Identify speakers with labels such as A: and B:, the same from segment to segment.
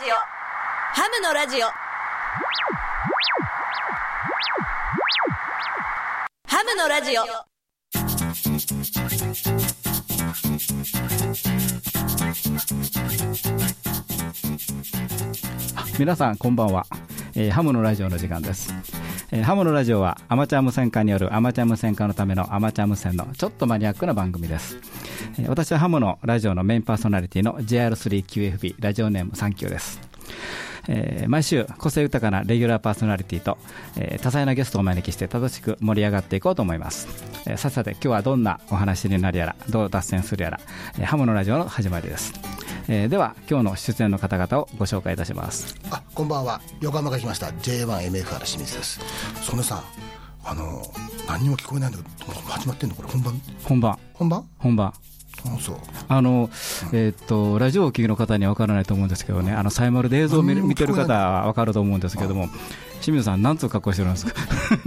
A: ジオ。ハムのラジオ。ハムのラジオ。
B: 皆さんこんばんは、えーハムのラジオの時間です、えーハムのラジオはアマチュア無線化によるアマチュア無線化のためのアマチュア無線のちょっとマニアックな番組です、私はハムのラジオのメインパーソナリティの JR3QFB ラジオネームサンキューです。えー毎週個性豊かなレギュラーパーソナリティと、えー多彩なゲストをお招きして楽しく盛り上がっていこうと思います、えーさてさて今日はどんなお話になるやらどう脱線するやら、えーハムのラジオの始まりです、えーでは今日の出演の方々をご紹介いたします。
C: あこんばんは。横浜から来ました。J1MFR 清水です。そのさあの何にも聞こえないんだけど始まってんのこれ本番？
B: 本番。
C: 本番？
B: 本番
C: あそう
B: あの、えーっと、ラジオをお聞きの方には分からないと思うんですけどね、あの、サイマルで映像を見見てる方は分かると思うんですけども、清水さん、なんつう格好してるんですか？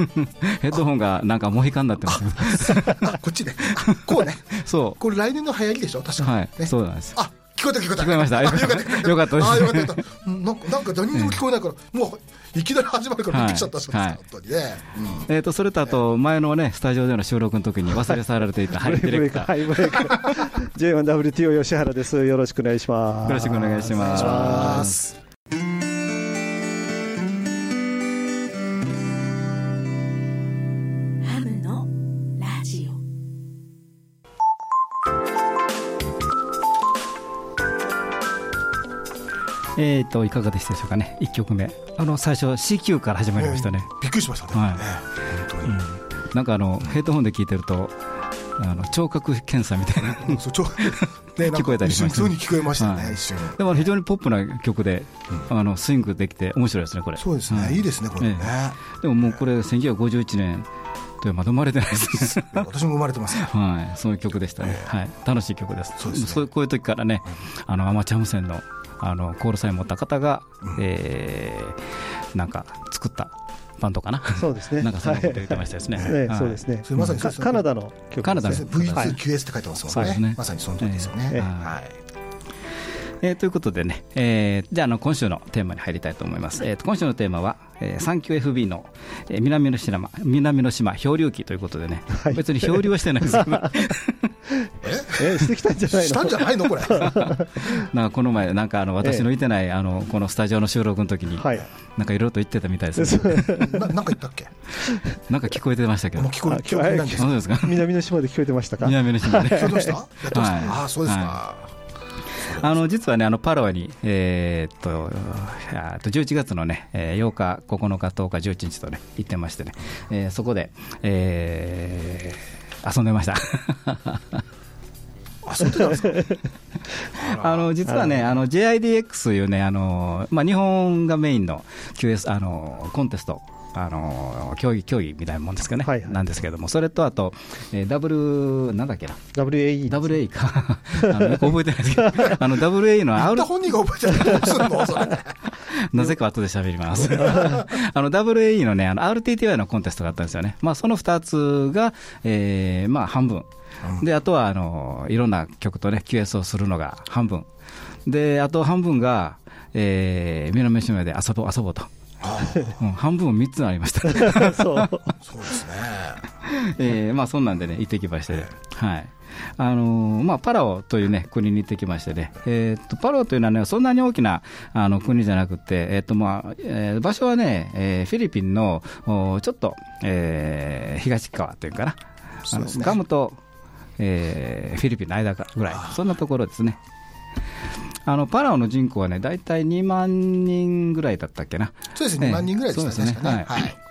B: ヘッドホンがなんかモヒカンになってます。
C: あこっちねあこ うね
B: そ
C: これ来年の流行りでしょ？確
B: う。
C: か
B: はい。
C: ね
B: そうなんです。
C: あ聞こえた聞こえた。
B: 聞こえました。
C: あよかった。
B: よかったです。
C: あよかった。なんかなんか何にも聞こえないからもういきなり始まるからびっくりしちゃったそうです
B: はい。
C: 本当にね。うん。
B: えーっと、それとあと、前のね、スタジオでの収録の時に忘れ去られていたハリ ディレクター。
D: はい、ブレ イク。J1WTO 吉原です。よろしくお願いします。
B: よろしくお願いします。えーっと、いかがでしたでしょうかね、1曲目。あの、最初、CQ から始まりましたね。
C: びっくりしましたね。
B: はい。
C: ね本当に。
B: なんかあの、ヘッドホンで聞いてると、あの聴覚検査みたいな。
C: ね
B: 聞こえたり
C: 一
B: しました
C: 瞬普通に聞こえました
B: はい。
C: ね一瞬
B: でも非常にポップな曲で、あのスイングできて面白いですね、これ。
C: そうですね、
B: はい。
C: いいですね、これね。
B: でももうこれ、1951年でまだ生まれてないですね。
C: 私も生まれてます。
B: はい、そういう曲でしたね、はい、楽しい曲です。
C: そうですね。
B: そうこういう時からね、あのアマチュア無線のあのコールサイン持った方が、えーなんか作ったバンドかな。
D: そうですね。
B: なんかそんなこと言ってましたですね。
D: そうですね。
C: それまさにそうですね
D: カカナダの曲
B: カナダの
D: ですね
C: V2QS って書いてますもんね。まさにその通りですよね。
D: ええ
C: はい。
B: えーということでね、えーじゃああの今週のテーマに入りたいと思います。えーと今週のテーマは、えー、3QFB の、えー南の島南の島漂流記ということでね、
D: はい
B: 別に漂流はしてないですけど、
D: え、してきたんじゃないの？
C: したんじゃないのこれ？
B: なんかこの前、なんかあの私のいてない、あのこのスタジオの収録の時に、
D: はい。
B: なんかいろいろと言ってたみたいですね、
C: ななんか言ったっけ？
B: なんか聞こえてましたけど。
C: 聞こえ
D: あ
C: 聞こえないんですか
B: そうですか、
D: 南の島で聞こえてましたか？
B: 南の島で。
C: 聞こえてました？ああ、そうですか。
B: は。あの実はね、あのパラオに、えーっとあと11月の、ね、えー8日、9日、10日、11日と、ね、行ってましてね、えーそこで、えー遊んでました。
C: あ、そうなんですか？
B: あの実はね、あの JIDX というね、あのまあ、日本がメインの QS あのコンテスト。あの競技競技みたいなもんですけどね、
D: はいはい
B: なんですけども、それとあと、えー、W、なんだっけな、
D: WAE です
B: WA か、あのよく覚えてないですけど、あの WA の R
C: た本人が覚えてないどうするのそれ。
B: なぜか後で喋ります。あの WAE のね、あの RTTY のコンテストがあったんですよね。まあその2つが、えーまあ半分。で、あとはあのいろんな曲とね、QS をするのが半分。で、あと半分が、えー、南の島で遊ぼう、遊ぼうと。うん半分3つありました。
D: そう。
C: そうですね。
B: えーまあそんなんでね、行ってきましてね。はい。あのーまあ、パラオという、ね、国に行ってきましてね、えーっとパラオというのは、ね、そんなに大きなあの国じゃなくて、えーっとまあえー場所はね、えーフィリピンのおちょっと、えー東側というかな、あのガムと、えーフィリピンの間かぐらい、そんなところですね。あのパラオの人口はね、大体2万人ぐらいだったっけな。
C: そうですね、
B: ええ
C: 2万人ぐらいで
B: すねはい。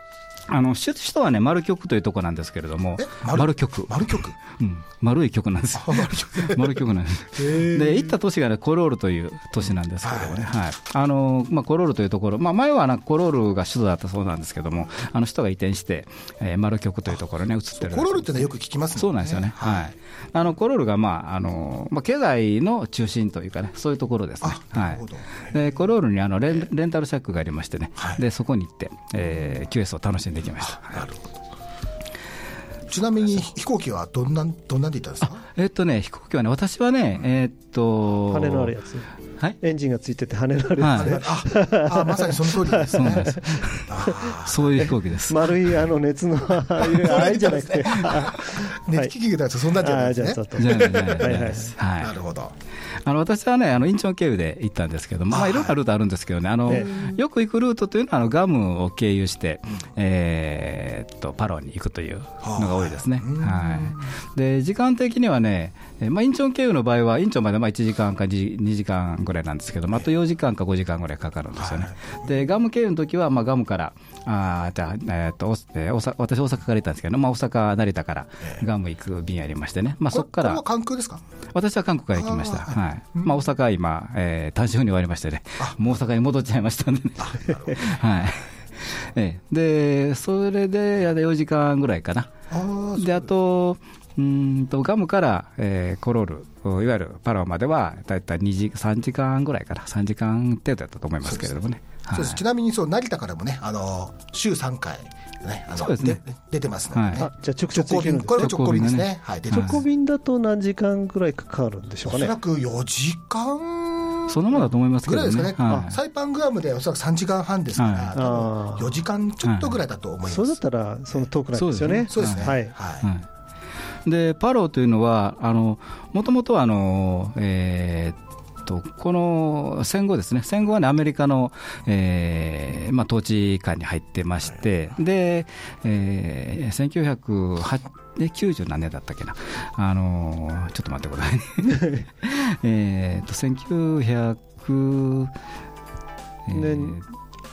B: あの首首都はね、丸極というところなんですけれども
C: え、丸
B: 丸極。
C: 丸曲？
B: うん、丸い曲なんです
C: 丸曲
B: なんです。で、行った都市がね、コロールという都市なんですけどもね、はい。あの、まあ、コロールというところ、まあ、前はなコロールが首都だったそうなんですけども、あの、首都が移転して、えー、丸極というところに移ってる。
C: コロールってのはよく聞きますね。
B: そうなんですよね。はい。あの、コロールが、まあ、あの、まあ、経済の中心というかね、そういうところですね。はい。で、コロールにあのレンレンタルシャックがありましてね、
C: はい
B: で、そこに行って、えー、QS を楽しんできました。
C: なるほど。ちなみに飛行機はどんな、どんなんで行ったんですか？
B: えっとね、飛行機はね、私はね、えーっと、
D: 羽のあるやつ。
B: はい。
D: エンジンがついてて羽のある
B: はい。
C: ああまさにその通りですね。
B: そうなんです。そういう飛行機です。
D: 丸いあの熱のああいうあれじゃなくて、
C: 熱気球だとそんなんじゃないですね。
D: じゃ
B: ないです。はい。
C: なるほど。
B: あの私はね、あのインチョン経由で行ったんですけども、まあ、いろんなルートあるんですけどね、あの
D: え
B: よく行くルートというのはあのガムを経由して、えーっとパロに行くというのが多いですね。はい、で時間的にはね、えーまあ、インチョン経由の場合は、インチョンまでまあ1時間か2時間ぐらいなんですけども、あと4時間か5時間ぐらいかかるんですよね。でガム経由の時はまあガムから、あーじゃあ、えーっとおえー大阪私、大阪から行ったんですけど、まあ、大阪、成田からガム行く便ありましてね、まあ、そこから。
C: これは。関空ですか？
B: 私は韓国から行きました、はい。まあ、大阪は今、えー単身赴任終わりましてね、もう大阪に戻っちゃいましたんでね、はい。ええ。でそれでやで4時間ぐらいかな、
C: ああ
B: であと、うーんとガムから、えーコロール、いわゆるパラオまでは、だいたい2時3時間ぐらいかな、3時間程度だったと思いますけれどもね。
C: そうですちなみにそう成田からもねあの週3回ねあの
B: そうですね。
C: 出てますのでね、
B: はい。
D: あじゃあ直接行けるんですね。
C: これは直行便ですね。
B: 直行便がね。
C: はい
D: 直行便だと何時間ぐらいかかるんでしょうかね。
C: おそらく4時間
B: そのままだと思いますけどね。
C: ぐらいですかね、
B: はい。
C: サイパングアムでおそらく3時間半ですから、
B: はい。
C: 多分
D: あー
C: 4時間ちょっとぐらいだと思います、
D: そうだったらその遠くないですよね。
C: そうですね、
D: はい。
C: はい。
B: はい、でパロというのは、もともとはあの、えーとこの戦後ですね、戦後は、ね、アメリカの、えーまあ、統治下に入ってまして、で、えー、1990何年だったっけな、あのちょっと待ってくださいね、えっと1900、えー
D: 年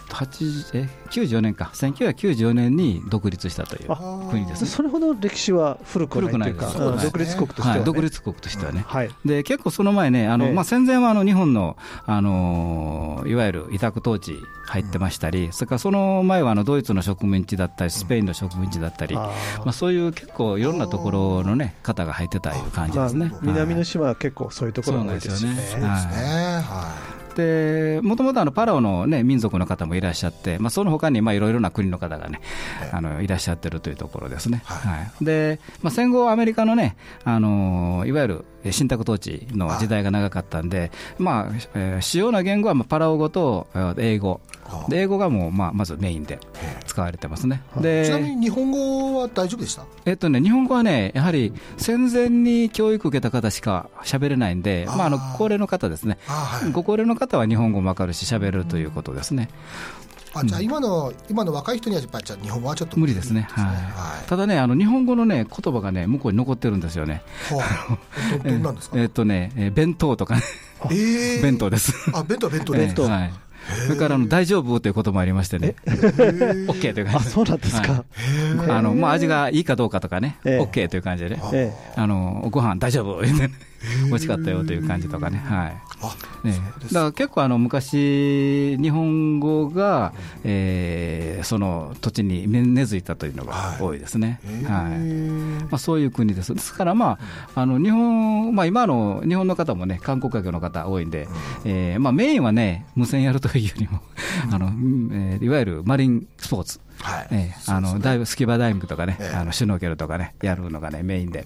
B: 80え94年か、1994年に独立したという国ですね。
D: それほど歴史は古くないというか。独立国としてはね。
B: はい、独立国としてはね。
D: はい。
B: で結構その前ね、あの
D: ええ。
B: まあ、戦前はあの日本の、あのいわゆる委託統治入ってましたり、それからその前はあのドイツの植民地だったり、スペインの植民地だったり、
D: あー。
B: まあ、そういう結構いろんなところの、ね、方が入ってたいう感じ
D: まあ
B: ですね。
D: 南の
B: はい。
D: 島は結構そういうところが多いですよね。
B: そうなんですよね。
C: ね。は
B: でもともとパラオの、ね、民族の方もいらっしゃって、まあ、その他にまあいろいろな国の方がね、あのいらっしゃってるというところですね。はい。でまあ、戦後、アメリカのね、あのいわゆる信託統治の時代が長かったんで、まあえー主要な言語はまあパラオ語とえー英語、で英語がもう、まあ、まずメインで使われてますね。
C: い、ちなみ
B: で
C: に日本語は大丈夫でした？
B: えっとね、日本語はね、やはり戦前に教育受けた方しか喋れないんで、まあ、あの高齢の方ですね、
C: あはい。
B: ご高齢の方は日本語もわかるし、喋れるということですね。
C: あじゃあ今の、今の若い人にはやっぱりじゃあ日本語はちょっと
B: 無理ですね、はい。
C: はい。
B: ただね、あの日本語の、ね、言葉がね、向こうに残ってるんですよね。
C: はあ、どどんなんですか、
B: えっとね、えー弁当とかね、
C: えー。
B: 弁当です。
C: あ弁当は弁当で
B: えーはい。それからあの大丈夫ということもありましてね、OK という感
D: あ
B: じで。
D: そうなんですか、
B: はい。あのまあ、味がいいかどうかとかね、
D: ええ。
B: OK という感じでね、
D: え
B: あ。のご飯大丈夫？言ってね 美味しかったよという感じとかね。はい。
C: あ
B: ね、だから結構あの昔、日本語が、えーその土地に根付いたというのが多いですね。はい。まあ、そういう国です。ですから、まあ、あの日本、まあ、今の日本の方もね、観光客の方多いんで、えーまあ、メインはね、無線やるというよりも、あのうんえーいわゆるマリンスポーツ。
C: はい。
B: えーあのダイブスキューバダイビングとかね、
C: ええ。
B: あのシュノーケルとかね、やるのがね、メインで、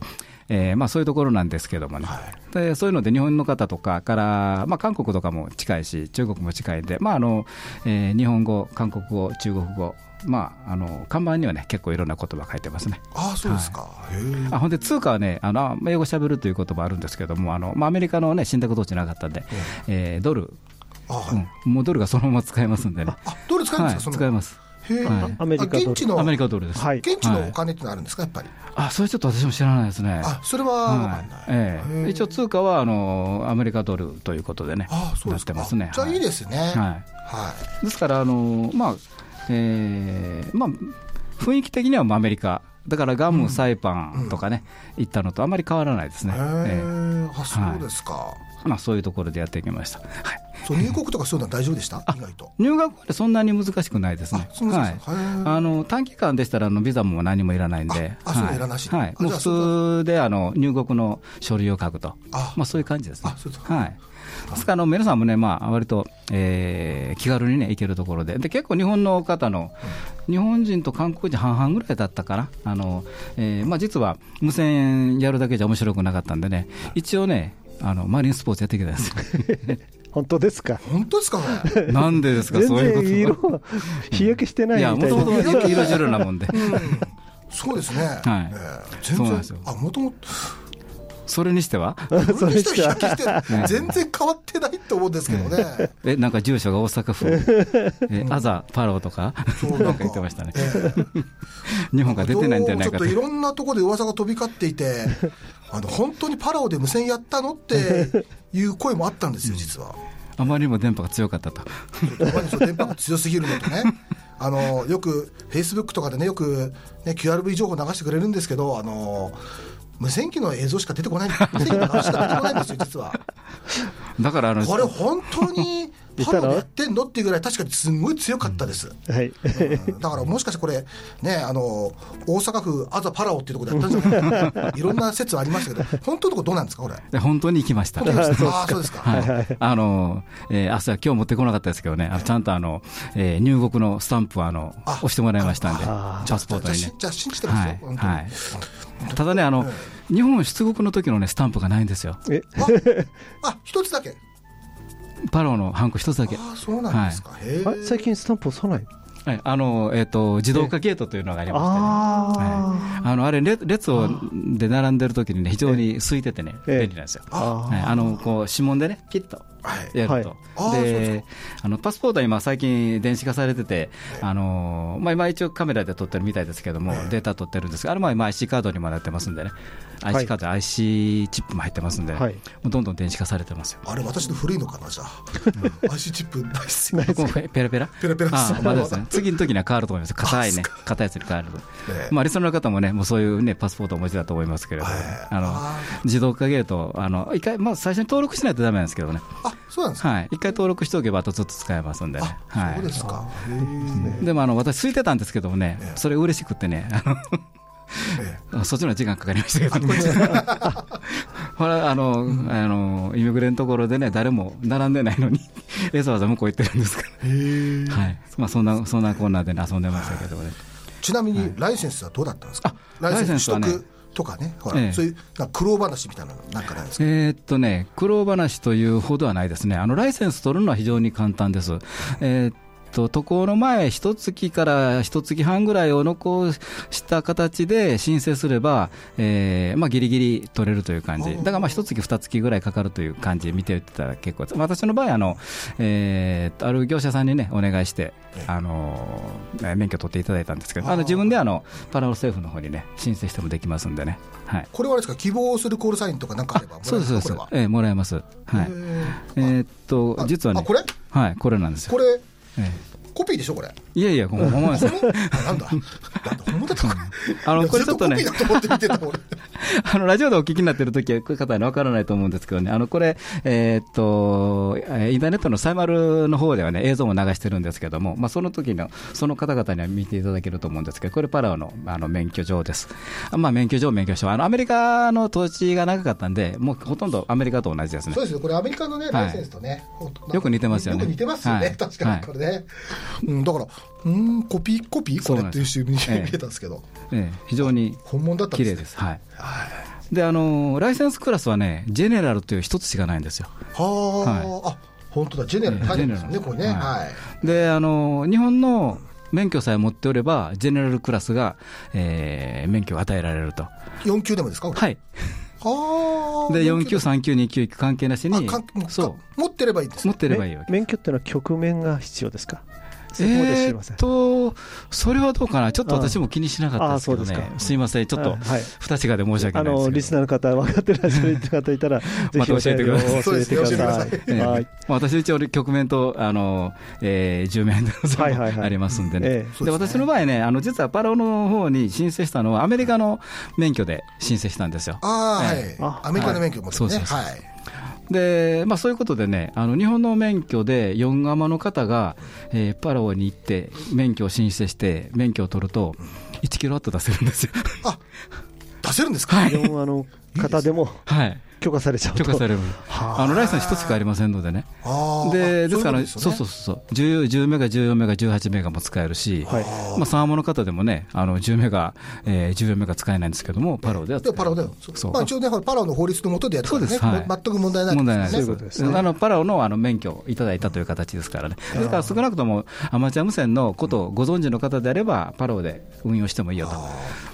B: えーまあ、そういうところなんですけどもね、でそういうので日本の方とかから、まあ、韓国とかも近いし、中国も近いんで、まああのえー日本語、韓国語、中国語、まあ、あの看板にはね、結構いろんな言葉書いてますね。
C: あそうですか、へえ
B: あほんで通貨はね、あの英語しゃべるということもあるんですけども、あのまあ、アメリカの、ね、信託統治なかったんで、えードル、
C: あはい。
B: うん、もうドルがそのまま使えますんでね、
C: あドル使うんですか、
B: はい、使えます。
C: へえ
B: はい。
D: アメリカドル。
C: あ現地の
B: アメリカドルです。
D: はい。
C: 現地のお金ってのあるんですかやっぱり？
B: あ、それちょっと私も知らないですね。
C: あそれは分かんない、
B: ええ。一応通貨はあのアメリカドルということでね、な
C: あそうですか。
B: ってますね。
C: じゃあい。いですね。
B: はい。
C: はい。
B: ですから、あのまあえーまあ、雰囲気的にはアメリカ、だからガム、サイパンとかね、行ったのとあまり変わらないですね、
C: あそうですか、
B: えまあ、そういうところでやってきました。はい。
C: そう入国とかそういうのは大丈夫でした？意外と。
B: 入学はそんなに難しくないですね。
C: あ
B: はい。あの短期間でしたらあのビザも何もいらないんで、
C: あいらなし。
B: はい、普通であの入国の書類を書くと、
C: あ。
B: まあ、そういう感じですね。
C: あ。そうですか。
B: はい。ですからあの皆さんもね、まあ割と、えー気軽にね、行けるところで、で結構日本の方の、日本人と韓国人半々ぐらいだったかな、あのえーまあ、実は無線やるだけじゃ面白くなかったんでね、一応ね、あのマリンスポーツやってきたんですよ。
D: 本当ですか？
C: 本当ですか？
B: なんでですか、
D: 全
B: そういうこと
D: 然色は日焼けしてない
B: いや、
D: みたい
B: もとも
D: な。
B: と色白なもんで、
C: そうですね。
B: はい
C: えー全然
B: そうなんですよ、
C: あ、もともと、
B: それにしては、
C: それにしては日焼けして
B: ね
C: 全然変わってないと思うんですけどね。
B: え、なんか住所が大阪府、え、アザ、パローとか、なんか言ってましたね。
C: ええ
B: 日本から出てないんじゃないかと
C: どうもちょっとい。ろんなところで噂が飛び交っていて、あの本当にパラオで無線やったのって いう声もあったんですよ、実は。
B: あまりにも電波が強かったと。
C: 電波が強すぎるのとね、あのよくフェイスブックとかでね、よく、ね、QRV 情報流してくれるんですけど、あの無線機の映像しか出てこない、無線機の話しか出てこないんですよ、実は。
B: だから、あの、
C: これ、本当に
D: いたの
C: パラオでやってんの？っていうぐらい、確かにすんごい強かったです。
D: はい。
C: うんだからもしかしてこれ、ね、あの大阪府アザパラオっていうところでやったんじゃないか いろんな説はありましたけど、本当のところどうなんですか、これ？
B: で本当に行きました。
C: ああ、そうですか。
B: はい、あの、えー、朝、今日持ってこなかったですけどね、ちゃんとあの、えー入国のスタンプはあの
C: あ
B: 押してもらいましたんで、
D: あ
B: パスポートにね。
C: じゃあ、信じてますよ、本当に。
B: はい、ただね、あの、日本出国の時のね、スタンプがないんですよ。
C: あ、一つだけ。
B: パロのハンコ一つだけ。
C: ああ、そうなんですか。へえ
D: あ最近スタンプ押さない？
B: はい、あの、えっ、と、自動化ゲートというのがありましてね。
D: あ
B: はい、あのあれ列、列をで並んでる時にね、非常に空いててね、
D: ええ。
B: 便利なんですよ。
C: あ
B: はい、あのこう指紋でね、ピッと
C: はい。
B: やると、
C: で
B: であのパスポートは今、最近、電子化されてて、あのまあ、今、一応カメラで撮ってるみたいですけども、データ撮ってるんですが、あれも今、IC カードにもなってますんでね、
D: はい
B: IC カード、IC チップも入ってますんでね、
D: はい
B: もうどんどん電子化されてますよ。
C: あれ、私の古いのかな、じゃあ。IC チップないっすよ。
B: こうペペラ？ペラ
C: ペラペラ
B: ああまだですね。次の時には変わると思います。硬いね。硬いやつに変わると。
C: ええ
B: まあ、リスナーの方もね、もうそういうね、パスポートをお持ちだと思いますけれども、
C: ええ
B: あの
C: あ、
B: 自動化ゲート、あの、一回、まあ、最初に登録しないとダメなんですけどね。
C: あ、そうなんですか。
B: はい。一回登録しておけば、あとずっと使えますんでね。
C: あ、
B: はい。
C: そうですか。
B: でもあの私、空いてたんですけどもね、それ嬉しくってね、そっちの時間かかりましたけど、ほらあの、あのイミグレのところでね、誰も並んでないのに、わざわざ向こう行ってるんですから、はい。まあ、そんなそんなコーナーで、ね、遊んでましたけどね、
C: ちなみに、ライセンスはどうだったんですか？
B: あライセンス
C: とかね、ほら、
B: ええ。
C: そういう苦労話みたいなのなんかないですか、
B: えーっとね、苦労話というほどはないですね、あのライセンス取るのは非常に簡単です。えーっと渡航の前、一月から一月半ぐらいを残した形で申請すれば、えーまあ、ギリギリ取れるという感じ、だからまあ一月、二月ぐらいかかるという感じで見ていたら結構です、私の場合あの、えーある業者さんに、ね、お願いして、あのー免許取っていただいたんですけど、あの自分であのパラオ政府の方にね、申請してもできますんでね。はい
C: これはですか、希望するコールサインとかなんかあればもらえ
B: そうです。そうですええもらえます。はい。えーっと
C: あ、
B: 実はね、
C: あこれ？
B: はい、これなんですよ。
C: これ、
B: え
C: コピーでしょ、これ。
B: えいやいや、ほんまです
C: なんだ、なんだ、本物だったか。
B: あのこれちょっとね。あのラジオでお聞きになってる時は、こういう方にわからないと思うんですけどね、あのこれ、えーっと、えーインターネットのサイマルの方ではね、映像も流してるんですけども、まあ、その時の、その方々には見ていただけると思うんですけど、これ、パラオのあの免許状です。あまあ、免許状、免許証、あのアメリカの統治が長かったんで、もうほとんどアメリカと同じですね
C: そう。ですよ、これ、アメリカのね、ライセンスとね、
B: よく似てますよね
C: よく似てますよね、
B: はい
C: 確かに、
B: はい
C: これね。うん、だから、うん、コピー、コピー？これっていう人に見
B: そうなんです
C: えたんですけど、
B: ええ非常に
C: 本物だったんですね。
B: 綺麗です。はい。
C: はい
B: で、あのライセンスクラスはね、ジェネラルという一つしかないんですよ。
C: はあ、あ本当だ、ジェネラル
B: ジェネラル
C: これね。
B: はい
C: はい。
B: で、あの日本の免許さえ持っておれば、ジェネラルクラスが、えー免許が与えられると。
C: 4級でもですか？
B: はい。
C: はあ。
B: で、4級、
C: 級
B: 3級、2級関係なしにそ
C: か持ってればいいです
B: う、持ってればいいわけ。
D: 免許っていうのは局面が必要ですか？そこまで知りません
B: え。と、それはどうかな、ちょっと私も気にしなかったですけど
D: ああそうです
B: ね、
D: か。
B: すいません、ちょっと不確かで申し訳
D: あ
B: ないですけど。
D: のリスナーの方、分かってらっしゃる方いたら、ぜ
B: また
D: ひ
B: 教えてください。
D: 教えてください。
C: そうですね。教えてください。
B: ええ
D: はい。
B: まあ、私、一応、局面と、あの、えー、10面で
D: はいはいはい。
B: ありますんでね。
D: え
C: え。
B: で、私の場合ね、あの、実はパラオの方に申請したのは、アメリカの免許で申請したんですよ。
C: ああ。アメリカの免許持ってるね。
B: はい。そうそう。
C: はい。
B: で、まあ、そういうことでね、あの日本の免許で4ガマの方が、えーパラオに行って、免許を申請して、免許を取ると、1キロワット出せるんですよ。
C: あ、出せるんですか？
B: はい。
D: 4話の方でも、
B: はい。
D: 許可されちゃうと。
B: 許可される、
C: はあ。
B: あのライセンス一つしかありませんのでね、でですから、
C: そう
B: そうそうそう、10, 10メガ、14メガ、18メガも使えるし、
D: はい。
B: まあ、サーモの方でもね、あの10メガ、えー、14メガ使えないんですけども、パロでは
C: パラオだよ、
B: そう。
C: まあ、一応ね、パラオの法律の下でやってるからね、全く問題ない
B: 問題ない
C: です。
B: あのパラオのあの免許をいただいたという形ですからね、ですから少なくともアマチュア無線のことをご存知の方であれば、パラオで運用してもいいよと、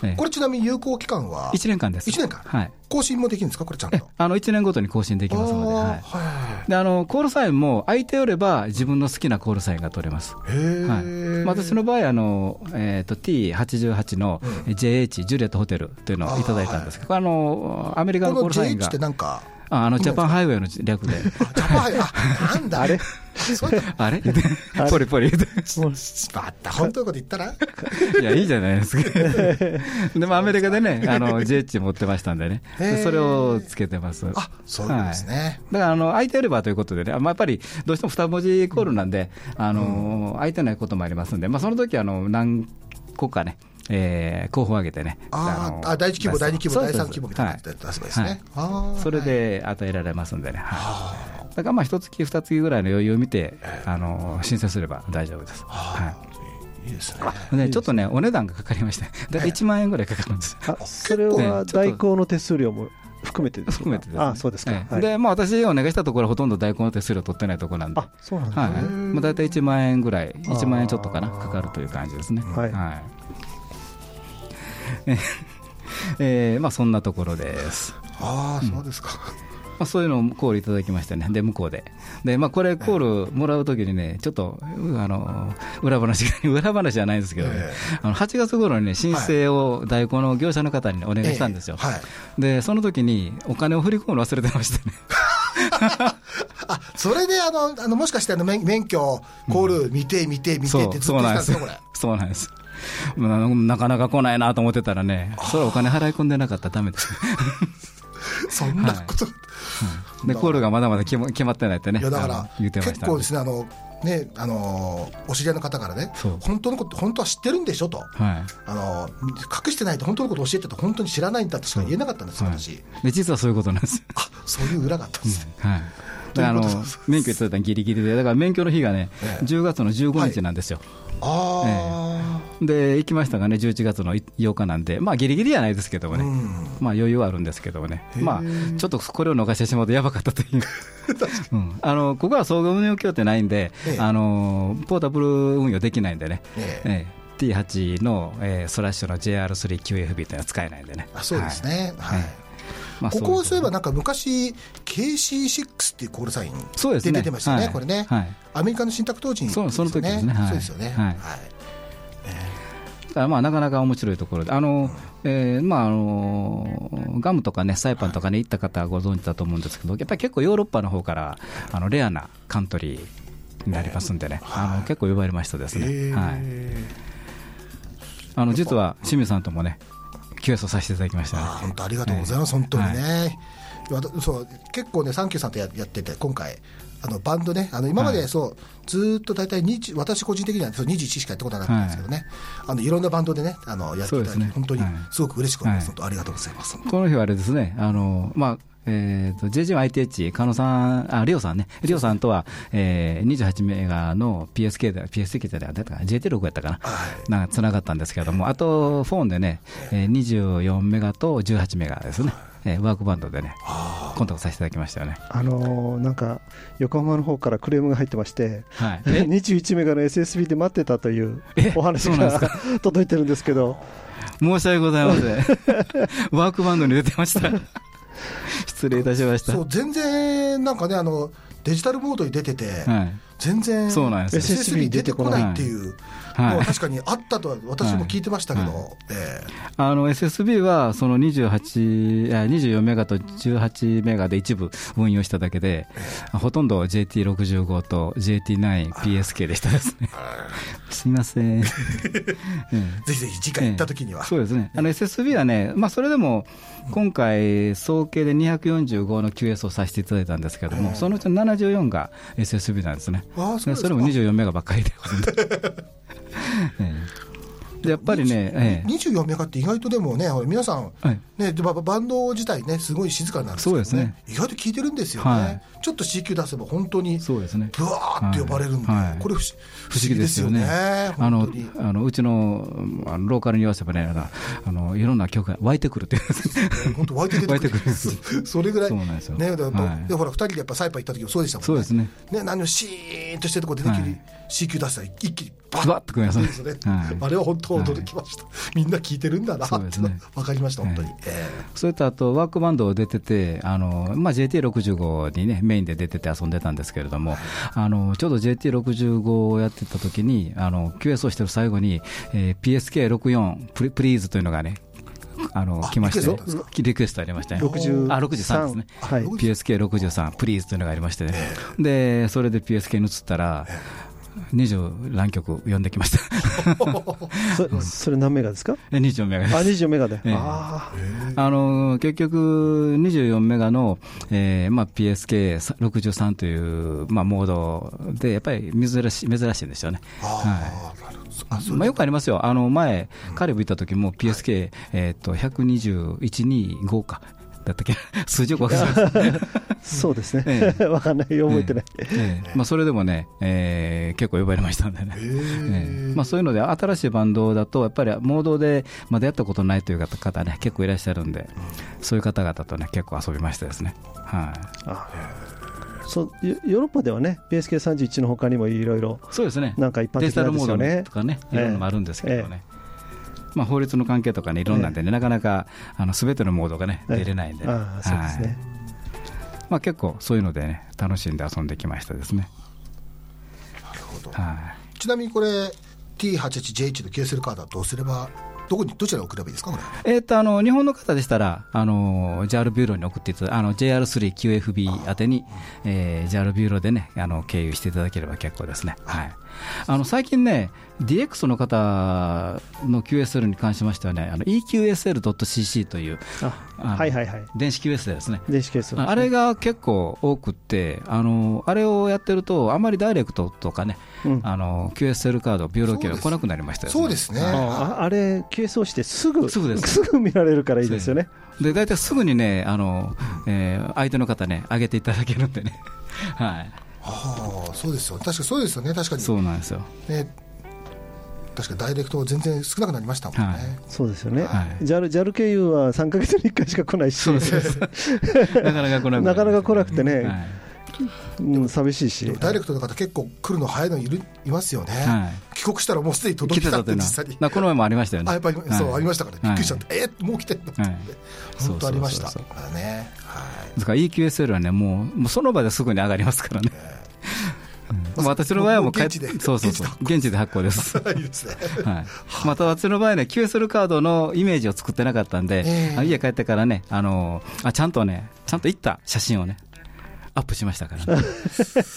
B: ええ
C: これ、ちなみに有効期間は
B: ？1年間です。
C: 1年間、
B: はい。
C: 更新もできるんですか、これ、ちゃんと。
B: あの1年ごとに更新できますので、はい。であのコールサインも相手よれば自分の好きなコールサインが取れます。はい。まあ私の場合あの、えー、と T88 の JH、 Juliet Hotel というのをいただいたんですけど、あのアメリカ
C: この
B: のコールサインが
C: ってなんか、
B: ああの Japan Highway の略で、
C: あ Japan High あなんだ、
D: あれ？
B: あれ？ポリポリ。言って
C: また。本当のこと言ったら、
B: いや、いいじゃないですか。でもアメリカでね、あの JH 持ってましたんでね、それをつけてます。
C: あそうですね。
B: だからあの空いておればということでね、まあ、やっぱりどうしても2文字コールなんで、あの相手ないこともありますんで、まあ、その時あの何個かね、えー候補を挙げてね、の
C: あーあ、第一規模、第二規模、第三規模みたいな出せばいいですね。
B: それで与えられますんでね、はい。だからまあ一月、二月ぐらいの余裕を見て、あの申請すれば大丈夫です。はい。
C: いいですね。
B: ちょっとね、お値段がかかりまして、だから1万円ぐらいかかるんです。
D: あ それ
B: ね
D: は代行の手数料も含めてですか？
B: 含めてです、ね、
D: あそうですか。はい。
B: ええで、まあ、私、お願いしたところはほとんど代行の手数料取ってないところなんで、
D: あそうなんです
B: はい。
D: ね。
B: まあ、大体1万円ぐらい、1万円ちょっとかな、かかるという感じですね。
D: はい。
B: え えーまあ、そんなところです。
C: ああ、そうですか。
B: まあ、そういうのをコールいただきましてね、で、向こうで。で、まあ、これ、コールもらうときにね、ちょっと、うあの、裏話が、裏話じゃないんですけどね、
C: え
B: あの8月頃にね、申請を代行の業者の方にねお願いしたんですよ。で、その時にお金を振り込むの忘れてましてね。
C: あ、それで、あの、あの、もしかして、あの、免免許、コール、見て、見て、見てってずっと言ってたんですか、これ。
B: そうなんです。まあなかなか来ないなと思ってたらね、それお金払い込んでなかったらダメです。
C: そんなこと。
B: で、コールがまだまだ決ま決まってないってね。
C: いや、だから
B: あの、言ってましたんで。
C: 結構ですね、あの、ね、あの、お知り合いの方からね本当のこと、本当は知ってるんでしょと。
B: はい。
C: あの、隠してないと本当のこと教えてた本当に知らないんだとしか言えなかったんです、
B: はい
C: 私。
B: で、実はそういうことなんですよ。
C: あ、そういう裏があったんですね。
B: はい。あの免許いただいたのギリギリで、だから免許の日がね、
C: ええ
B: 10月の15日なんですよ。
C: ああ、
B: で、行きましたがね、11月の8日なんで、まあ、ギリギリじゃないですけどもね、
C: うん。
B: まあ、余裕はあるんですけどもね、まあ、ちょっとこれを逃してしまうとやばかったという、うん。あのここは総合運用協定ないんで、
C: ええ。
B: あの、ポータブル運用できないんでね、
C: ええ。
B: ええ。T8 の、えースラッシュの JR3QFB というのは使えないんでね。
C: あそうですね。はい。
B: まあ
C: ここそういえば
B: な
C: なんか昔 KC6 っていうコールサイン
B: で
C: 出てましたよね、
B: はい
C: これね、
B: はい。
C: アメリカの信託当時に、
B: そうその時ですね。はい。
C: そうですよね、
B: はい。
C: はい
B: まあなかなか面白いところで、あのえーまあ、あのガムとかね、サイパンとかね、行った方はご存知だと思うんですけど、やっぱり結構ヨーロッパの方からあのレアなカントリーになりますんでね、あの結構呼ばれましたです
C: へ
B: ね、
C: ー。
B: はい、あの実は清水さんともね、QS をさせていただきましたね。
C: あ本当ありがとうございます、本当にね、わたそう結構ね、サンキューさんとややってて、今回、あのバンドね、あの今までそう、ずーっと大体20、私個人的にはそう21しかやったことなかったんですけどね、い、あのいろんなバンドでね、あのやっていただいて、
B: ね。
C: 本当に
B: はい。
C: すごく嬉しく思います、
B: はい。
C: ありがとうございます。
B: この日はあれですね、あのまあえー、と JJ1ITH、加野さん、あ、リオさんね、リオさんとは、えー、28メガの PSK で、PSK じゃない、だったかな JT6 やったかな、
C: はい。
B: なんかつながったんですけれども、あと、フォンでね、えー、24メガと18メガですね、えーワークバンドでね、コンタクトさせていただきましたよね。
D: あのーなんか横浜の方からクレームが入ってまして、
B: はい、
D: え？
B: え
D: 21メガの SSB で待ってたという
B: え？
D: お話が 届いてるんですけど、
B: 申し訳ございません。ワークバンドに出てました。失礼いたしました。
C: そう全然なんかねあの、デジタルモードに出てて、
B: はい。
C: 全然
B: そうなんですよ。
C: SSB 出てこないっていう。
B: はい
C: のは確かにあったとは私も聞いてましたけど、え
B: あの SSB はその28あ24メガと18メガで一部運用しただけで、ほとんど JT65 と JT9PSK でしたですね。すみません。ええ
C: えぜひぜひ次回行った時には、
B: そうですね、あの SSB はね、まあ、それでも今回、総計で245の QS をさせていただいたんですけれども、そのうちの74が SSB なんですね、
C: ああそすか。
B: それも24メガばっかりで やっぱりね、ええ。
C: 24メガって意外とでもね、皆さん、
B: はい。
C: ね、でババンド自体ね、すごい静かになるんですけど、ね、
B: そうですね。
C: 意外と聞いてるんですよね、
B: はい
C: ちょっと CQ 出せば本当に、
B: そうですね。
C: ぶわーって呼ばれるんで、
B: はい。はい
C: これ不思、不思議ですよね、
B: あの。あのうちのあのローカルに言わせばね、あのいろんな曲が湧いてくるっていう。
C: 本当湧いて出てくる。
B: 湧いてくる
C: それぐらい。
B: そうなんですよ。
C: ね、で
B: はい。
C: でほら2人でやっぱサイパー行った時もそうでしたもんね。
B: そうですね。
C: ね何をシーンとしてるとこ出てきて、
B: はい。
C: CQ 出したら一気にバ
B: バッとくりますね
C: ですよね、
B: はい。
C: あれは本当驚きました、みんな聞いてるんだなって分かりました本当に、
B: はい
C: え。
B: それとあと、ワークバンドを出てて、あのまあ、JT65 にね、メインで出てて遊んでたんですけれども、あのちょうど JT65 をやってた時に、あの QS をしてる最後に、えー PSK64 プリプリーズというのがね、あの
C: あ
B: 来まして
C: リクエスト
B: ありましたね。
D: 63
B: あ63ですね。
D: はい。
B: PSK63 プリーズというのがありましてね、でそれで PSK に移ったら、20何曲読んできました。
D: そそれ何メガですか？
B: え24メガです。
D: あ24メガで、
B: ええ。
D: あ
B: あの結局、24メガの、えーまあ、PSK63 という、まあ、モードで、やっぱり珍しい珍しいんですよね。
C: ー、あーなるほど。あそれ。
B: まあ、よくありますよ、あの前、カリブ行った時も PSK、えー、と121、2、5か。だったっけ？数字よく忘れ
D: そうですね、
B: え
D: わかんない、覚えてない、
B: ええ。まあ、それでもね、えー結構呼ばれましたんでね、
C: へー。
B: ええ。まあ、そういうので、新しいバンドだと、やっぱりモードでまだやったことないという方ね、結構いらっしゃるんで、そういう方々とね、結構遊びましたですね。はい。
D: あそうヨヨーロッパではね、PSK31 の他にもいろいろ、
B: そうですね、
D: なんか一般的
B: デジタルモードとかね、いろんなのもあるんですけどね、
D: え
B: まあ、法律の関係とかね、いろんなんでね、なかなかすべてのモードがね、
D: ええ。
B: 出れないんで、
D: ああそうですね、
B: はい。まあ、結構そういうのでね、楽しんで遊んできましたですね。
C: なるほど。
B: はい。
C: ちなみにこれ T88J1 の QSL カードはどうすればどこにどちらに送ればいいですかこれ？
B: えー、とあの日本の方でしたら、あの JAL ビューローに送っていただあの JR3QFB 宛てに、えー、JAL ビューローでね、あの経由していただければ結構ですね。はい。あの最近ね、DX の方の QSL に関しましてはね、あの EQSL.cc という、
D: はいはいはい、
B: 電子 QSL ですね。
D: 電子ケース、
B: あれが結構多くってあの、あれをやってると、あまりダイレクトとかね、
D: うん。
B: あの QSL カード、ビューロー系が来なくなりましたよね。
C: そうですね。
B: はい。
D: ああれ、QS をしてすぐ
B: すぐです。
D: ぐ見られるからいいですよね。
B: で大体すぐにね、あのえー相手の方ね、上げていただけるんでね、はい、
C: ああそうですよ。確かそうですよね。確かに。
B: そうなんですよ。
C: ね。確かにダイレクト全然少なくなりましたもんね、
B: はい。
D: そうですよね、
B: はい。
D: JAL, JAL 経由は3か月に1回しか来ないし、
B: なかなか来なく
D: なかなか来なくてね。
B: はい
D: うん、寂しいし。
C: ダイレクトの方結構来るの早いのいるいますよね、
B: は
C: 帰国したらもうすでに届きたって
B: たというのは
C: 実際に
B: なこの前もありましたよね。
C: あやっぱり、
B: はい。
C: そうありましたから。ねびっくりしちゃって、えもう来てんの？って、
B: はい
C: 本当ありました。からねは
B: だから EQSL はね、もうもうその場ですぐに上がりますからね。うん。私の場合はもう帰っ
C: もう現地で。
B: そうそうそう。現地で発行です。
C: い いいですね。
B: はい、また私の場合ね、QSL カードのイメージを作ってなかったんで、家帰ってからねあのあ、ちゃんとね、ちゃんと行った写真をね、アップしましたから。ね、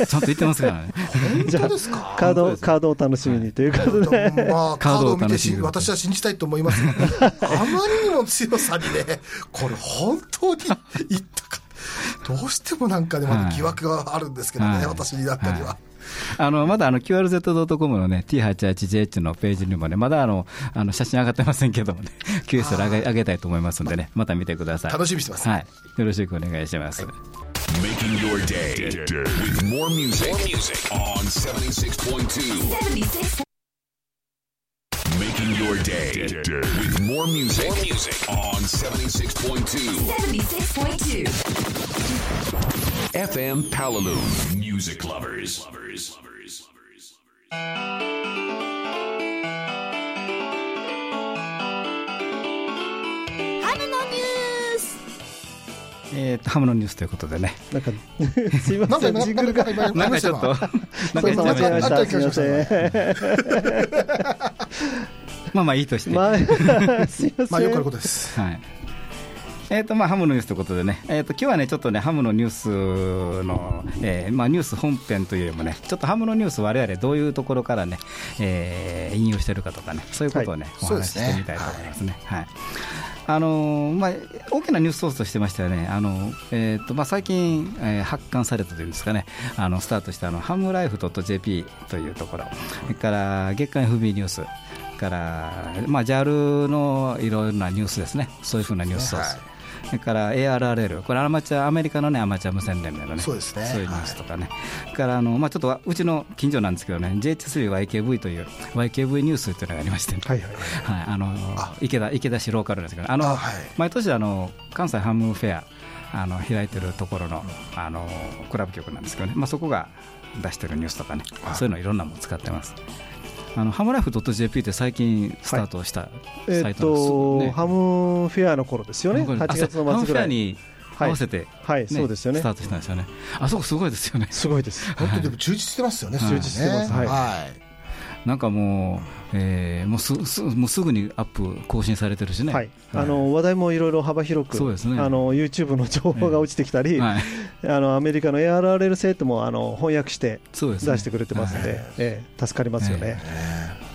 B: ちゃんまってますからね、
C: 本当ですか？
D: カードカードを楽しみにということで、
C: まあ、カ
B: カードを
C: 見てし私は信じたいと思います。があまりにも強さにね、これ、本当にいったか、どうしてもなんかね、まだ疑惑があるんですけどね、
B: はい。
C: 私になったりは。
B: あのまだあの QRZ.com のね、T88JH のページにもね、まだあのあの写真上がってませんけどもね、QSL 上げ上げたいと思いますんでね、また見てください。
C: 楽しみにしてます。
B: はい、よろしくお願いします。
E: Making your day with more music, on 76.2.
A: 76
E: Making your day with more music, on 76.2.
A: 76.2
E: FM Palalu. Music lovers. lovers.
A: ハ
B: えーと、ハムのニュースということでね、
D: なんか、すいません、
C: なんか今
D: ジングルが。
B: なんかちょっと、なんか
D: 間違えました。すみません。
B: まあまあいいとして。
D: まあ、すいません。
C: まあ、よくあることです。
B: はいえーとまあ、ハムのニュースということでね、えー、と今日はね、ちょっとね、ハムのニュースの、えーまあ、ニュース本編というよりもね、ちょっとハムのニュース、我々どういうところからね、えー引用してるかとかね、そういうことをね、お話ししてみたいと思いますね。はい。あのーまあ、大きなニュースソースとしてましてはね、あのえーとまあ、最近、えー発刊されたというんですかね、あのスタートしたあのハムライフ .jp というところ、それから月刊 FB ニュース、から、まあ、JAL のいろいろなニュースですね、そういうふうなニュースを、
C: はい
B: それから ARRL、これアマチュア、アメリカの、ね、アマチュア無線連盟のね、
C: そうですね。
B: いうニュースとかね、それからあの、まあ、ちょっとわうちの近所なんですけどね、JH3YKV という YKV ニュースというのがありまして。ね、
D: はいはい。
B: はい、あの
C: あ。
B: 池田池田市ローカルですけど、あの毎年あの関西ハムフェアあの開いてるところのあのクラブ局なんですけどね、まあ、そこが出してるニュースとかね、そういうのいろんなもの使ってます。あのハムライフ .jp って最近スタートしたサイトです
D: ハムフェアの頃ですよね、8月の
B: ハム
D: 末ぐらい。
B: フェアに合わせて、
D: はい、そうですよね
B: スタ。ートしたんですよね。あそこすごいですよね。
D: すごいです。
C: 本当にでも充実してますよね、
D: 充実してますはい
C: はい
B: なんかもう、えーもうすすもうすぐにアップ更新されてるしね。
D: はい、あの話題もいろいろ幅広く、
B: そうですね。
D: あの YouTube の情報が落ちてきたり、
B: はい、
D: あのアメリカの ARRL セットもあの翻訳して出してくれてますんで、ええ助かりますよね。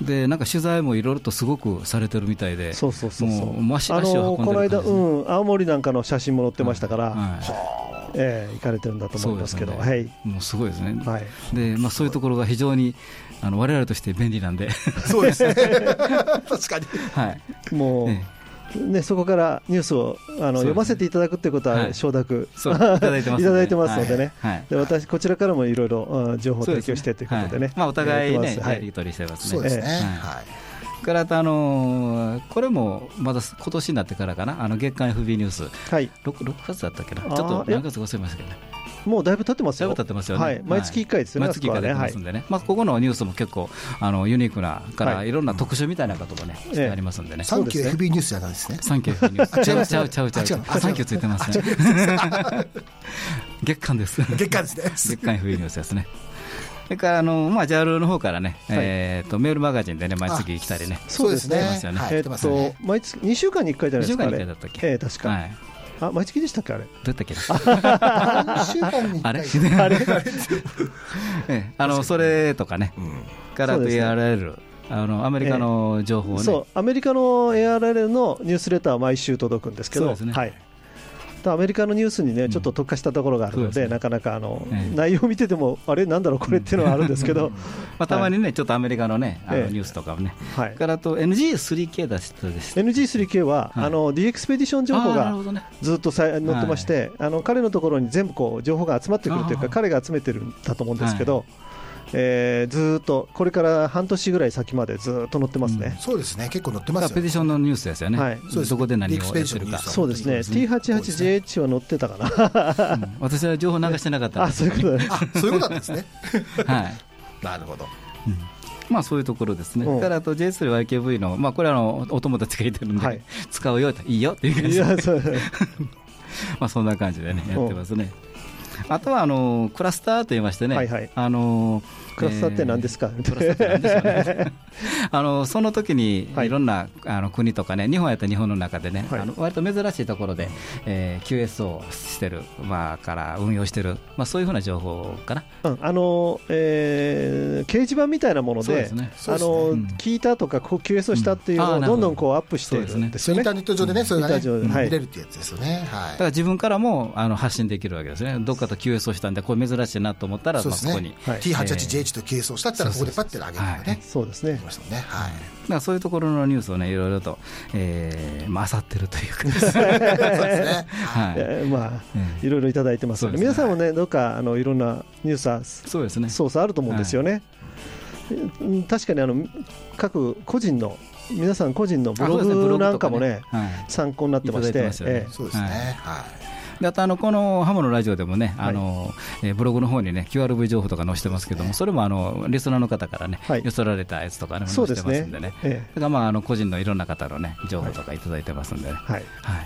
B: でなんか取材もいろいろとすごくされてるみたいで、
D: そうそうそうそう。
B: もう足
D: あ
B: 足を運ん
D: のこの間、うん、青森なんかの写真も載ってましたから、
B: はい
D: ええ行かれてるんだと思いますけど、はい、
B: もうすごいですね、
D: はい、
B: でまあ、そういうところが非常にあの我々として便利なんで、
C: そうですね。確かに。
B: はい。
D: もう、
B: え
D: ね、そこからニュースをあの、
B: ね。
D: 読ませていただくってこと
B: は
D: はい。承諾、
B: そういただいてますんで
D: いただいてますのでね、
B: はい。はい。
D: で私、こちらからもいろいろうん情報を提供してということでね、
B: はい。まあ、お互いね、
D: や
B: り取りしてますね。
C: そうですね、
B: ええ
C: はい
B: からあと、あのーこれもまだ今年になってからかな、あの月間 FB ニュース、
D: はい、
B: 6, 6月だったっけな、ちょっと何月か忘れましたけどね、
D: もうだいぶ経ってますよ、
B: だいぶ経ってますよね、
D: はい、毎月1回ですよね、
B: 毎月1回出てますん
D: ね、
B: でね、まあ、ここのニュースも結構あのユニークな、から、
D: はい。
B: いろんな特集みたいなこともね、
D: ええ
B: してありますんでね。
C: サンキュー FB ニュースじゃないですね。
B: サンキュー FB ニュース。ちゃうちゃうちゃうちゃう。サンキューついてますね。月間です。
C: 月間ですね。
B: 月間 FB ニュースですね。それからあの、まあ、JAL の方からね、
D: はい。
B: えーと、メールマガジンでね、毎月来たりね、
D: そうですね。毎月2週間に1回じゃないですか、あ
B: 2週間に
D: れ
B: 一回だったっけ？
D: ええ確か、
B: はい、
D: あ毎月でしたっけ、あれ、
B: どうやったっけ？な、
C: 何週間に一
B: あ
C: 回
B: れ？ええあのそれとかね、からあと
D: そうですね。
B: ARL、あのアメリカの情報をね、
D: そう、アメリカの ARL のニュースレターは毎週届くんですけど、
B: そうですね。
D: はい、アメリカのニュースにね、ちょっと特化したところがあるので、なかなかあの、
B: ええ。
D: 内容を見てても、あれ、なんだろう、これっていうのはあるんですけど、
B: まあ、たまにね、ちょっとアメリカのね、ニュースとかもね、
D: はい、
B: からあと NG3K 出してでした
D: NG3K は、
B: はい。
D: あの D エクスペディション情報がずっとさ載ってまして、あの彼のところに全部こう情報が集まってくるというか、彼が集めてるんだと思うんですけど、えーずーっとこれから半年ぐらい先までずーっと載ってますね。
C: そうですね。結構載ってますよ。
B: ペティションのニュースですよね、
D: はい。
C: そう
B: こで何をやってるか。
D: そうですね、
C: そうですね。
D: T88JH は載ってたかな、
B: うん。私は情報流してなかったん
D: あそういうことね、
C: あそういうことなんですね。
B: はい。
C: なるほど。
B: まあ、そういうところですね、
D: うん。
B: からあと J3YKV の、まあ、これはあのお友達がいてるんで、
D: はい。
B: 使うよと、いいよっていう感じで、
D: いやそう。
B: まあ、そんな感じでね、やってますね。あとはあのクラスターと言いましてね、
D: はいはい。
B: あの
D: クラスターって何ですか、
B: ね。あのその時に
D: はい。
B: いろんな、あの国とかね、日本やったら日本の中でね、
D: はい。
B: あの割と珍しいところで、えー QS をしてる、まあ、から運用してる、まあ、そういうふうな情報かな。
D: うん。あのえー掲示板みたいなものであの聞いたとかこう QS をしたっていうのを
B: ど。
D: どんどんこうアップしてるんですよね。
C: インター。ネット上でねそれがね
D: インターネット上で。はい
C: 見れるってやつですよね。
B: だ
C: は
B: から自分からもあの発信できるわけですね、どっかと QS をしたんで、これ珍しいなと思ったら、
C: いそうです
B: まあ、ここに、
D: はい
C: T88JH とケースをしたったらここでパッて上げるとかね
D: そうですね。
C: 言いましたもんね。はい。
B: らそういうところのニュースをね、いろいろと、えーまあ漁ってるというか。ですね、
C: そうですね。
B: はい。
D: えーまあ、
B: え
D: いろいろいただいてますので、
B: そうですね。
D: 皆さんもね、どっかあのいろんなニュースは、
B: そうですね、
D: ソースあると思うんですよね。うん確かにあの各個人の、皆さん個人のブログなんかもね、
B: はい。
D: 参考になってまし
B: いただい
D: て
B: てますよね。
D: え。
C: そうですね。
B: はい。
C: はい
B: であとあのこのハモのラジオでもね、あのえーブログの方にね、QRV 情報とか載せてますけども、それもあのリスナーの方からね、
D: はい。
B: 寄せられたやつとかね、
D: え
B: 載せてますんでね、
D: え
B: だからまああの個人のいろんな方のね、情報とかいただいてますんでね、
D: えはい、
B: は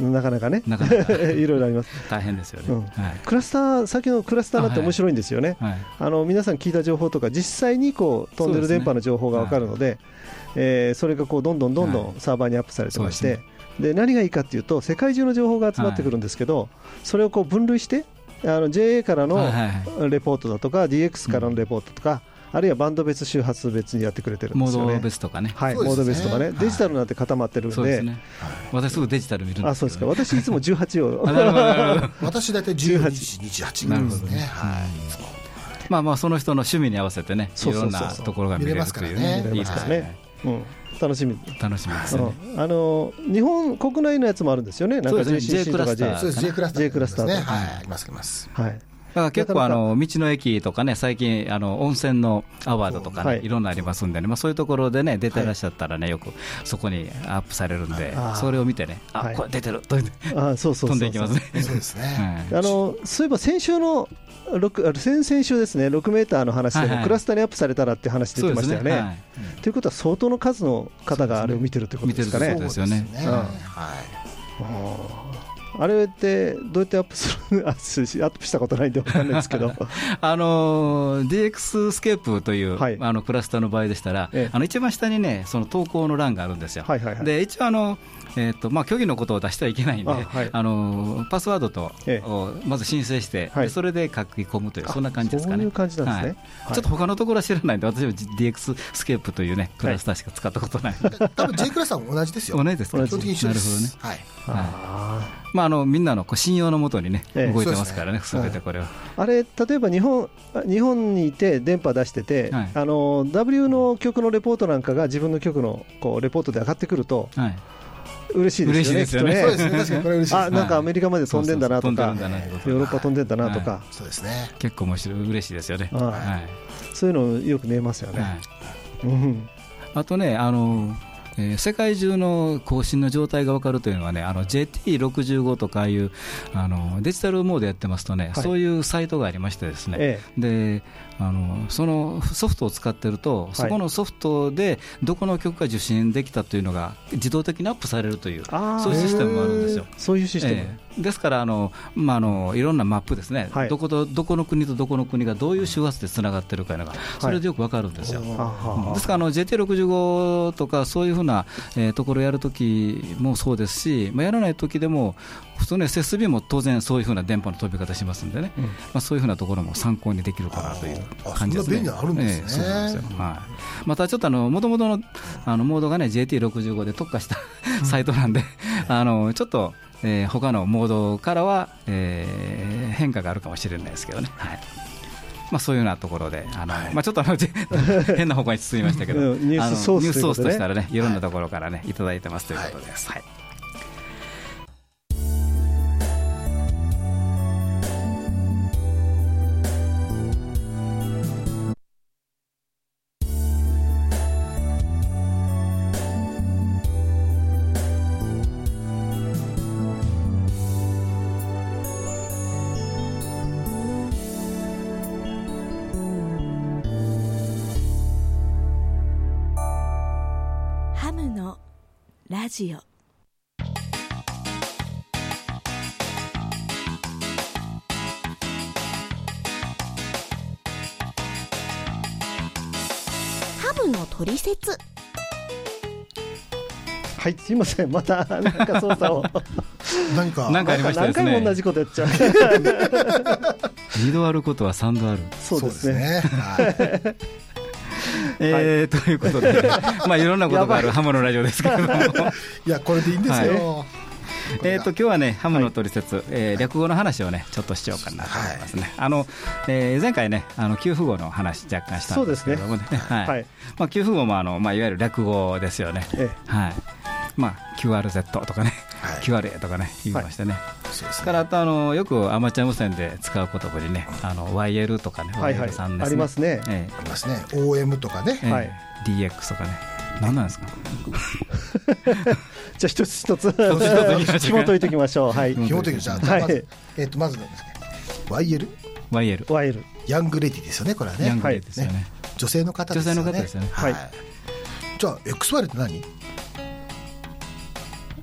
B: い、
D: なかなかね、
B: なかなか。
D: いろいろあります。
B: 大変ですよね。
D: うん。
B: はい。
D: クラスター、先のクラスターなんて面白いんですよね。
B: はい。
D: あの皆さん聞いた情報とか実際にこう飛んでる電波の情報が分かるのでえーそれがこうどんどんどんど
B: は
D: んサーバーにアップされてまして、
B: そう
D: で何がいいかっていうと世界中の情報が集まってくるんですけど、それをこう分類してあの JA からの
B: はいはいは
D: レポートだとか DX からのレポートとか、あるいはバンド別周波数別にやってくれてるんで
B: モード
D: すよね。
B: 別とかね、
D: はい、
C: ね。
D: モード別とかね、
C: はい。
D: デジタルなんて固まってるんで、
B: ですね、私、すぐデジタル見るん
D: あ
B: ですけど
D: そうですか、私いつも18を
C: 私大体12時28
B: なるほど
C: ですね。はい。
B: まあまあその人の趣味に合わせてね、い
D: そうそ
B: ろ
D: うんそうそう。
B: なところが見れるという
C: 見れますからね。
B: ね、いいです
D: ね。うん、楽しみ、
B: 楽しみですね。
D: うん。あの日本国内のやつもあるんですよね、なんか
B: そうですね。
D: JCC とか
B: J クラスター
D: J
C: そうです、J クラスター、
D: J クラスター
C: ね。はい、あります、あります。
D: はい、
B: だから結構あの、道の駅とかね、最近、あの温泉のアワードとか
D: はい。
B: ね、いろんなありますんでね、まあ、そういうところでね、出てらっしゃったらね、よくそこにアップされるんでそれを見てね、あ
D: はい。
B: これ出てる飛んでいきますね。
C: そうですね。
B: はい。
D: あのそういえば先週の6あの先々週ですね、6メーターの話でもクラスターにアップされたらって話出てましたよね。
B: はい。
D: ということは、相当の数の方があれを見てるということですかね。
B: そうですよね。
C: そう
D: うん
C: はい。
D: あれってどうやってアップするアップしたことないんで分かんないですけど、
B: あのー DX スケープという、
D: はい
B: あのクラスターの場合でしたら、
D: ええ
B: あの一番下にね、その投稿の欄があるんですよ。
D: はいはいはい
B: で一応あの、えーとまあ、虚偽のことを出してはいけないんで、
D: あはい
B: あのパスワードと、
D: ええ
B: をまず申請して、
D: はい
B: でそれで書き込むという、そんな感じですかね。
D: そういう感じなんですね。
B: はいちょっと他のところは知らないんで、私も DXSCAPE というね、クラスターしか使ったことない。
C: 多分 J クラスターも同じですよ。
B: 同じですか？
D: 同じ
C: 基本的に一緒で
B: なるほどね
C: す。。はい。
D: あ
B: まあ、あのみんなのこう信用のもとにね、
D: ええ。
B: 動いてますからね、す
C: そうですね。
B: べてこれは。
D: ーあれ、例えば日本日本にいて電波出してて、
B: はい。
D: あの W の曲のレポートなんかが自分の曲のこうレポートで上がってくると、
B: はい。
D: 嬉しいですよね、
B: 嬉しいですよね。
D: きっと
C: そうですね。確かにこれ嬉しいです。
D: あなんかアメリカまで飛んでんだなとか、ヨーロッパ飛んでんだなとか、
B: は
C: そうですね。
B: 結構面白い、嬉しいですよね。
D: はい。
B: はい。
D: そういうのよく見えますよね。
B: はい。
D: うん。
B: あとね、あのえー世界中の更新の状態が分かるというのはね、あの JT65 とかいうあのデジタルモードやってますとね、
D: はい。
B: そういうサイトがありましてですね、
D: え。
B: であのそのソフトを使ってると、そこのソフトでどこの曲が受信できたというのが自動的にアップされるという、そういうシステムもあるんですよ。
D: そういうシステム、
B: ええ。ですからあの、まあ、あのいろんなマップですね、
D: はい。
B: どことどこの国とどこの国がどういう周波数でつながってるかいうのが、それでよくわかるんですよ。ですからあの JT65 とかそういうふうな、えーところをやるときもそうですし、まあ、やらないときでも、普通の SSB も当然そういうふうな電波の飛び方しますんでね、
D: うん。
B: まあ、そういうふうなところも参考にできるかなという
C: あ
B: 感じですね。
C: そんな便利あるんですね。
B: ええそうなんですよ。はい、またちょっともともとのあのモードがね JT65 で特化した サイトなんで、あのちょっと、えー他のモードからは、えー変化があるかもしれないですけどね。はい。まあ、そういうようなところで、あのまあ、ちょっとあのじ 変な方向に進みましたけど、
D: うん。ニュースソースと
B: したらね、いろんなところからね、いただいてますということです。はい。
A: ハジオハムのトリセツ
D: はい、すいません、またなんか操作を、
C: 何か。
B: なんかありましたね
D: 回も同じことやっちゃう、
B: 二度あることは三度ある。
D: そうですね。
C: はい。
B: えーということで、まあいろんなことがあるハムのラジオですけれども。
C: い。や、これでいいんですよ。
B: えー、と今日はね、ハムの取説、えー略語の話をね、ちょっとしようかなと思いますね。あのえー前回ね、あの給付語の話、若干したんですけれどもね、はい。
D: はい。
B: まあ、給付語もあの、まあ、いわゆる略語ですよね。
D: え
B: はい。まあ、QRZ とかね、
C: はい
B: QRA とかね、言いましてね。
C: そうですね。
B: からあとあのよくアマチュア無線で使う言葉にね、あの YL とかね、
D: はいはい
B: YL さんですね。
D: ありますね
B: え
C: ありますね。OM とかね。
D: はい
B: DX とかね。何なんですか？
D: じゃあ一つ一つ紐解いていきましょう。はい。
B: うん
C: 基本的にじゃあ、
D: はい
C: ず、えっと、まずなんですね。YL?
B: ?YL。
D: ワイル。
C: ヤングレディですよね、これはね。
B: ヤングレディですよね。
C: 女性の方ですよね。
B: 女性の方ですよね
C: はい
D: はい。
C: じゃあ、XY って何？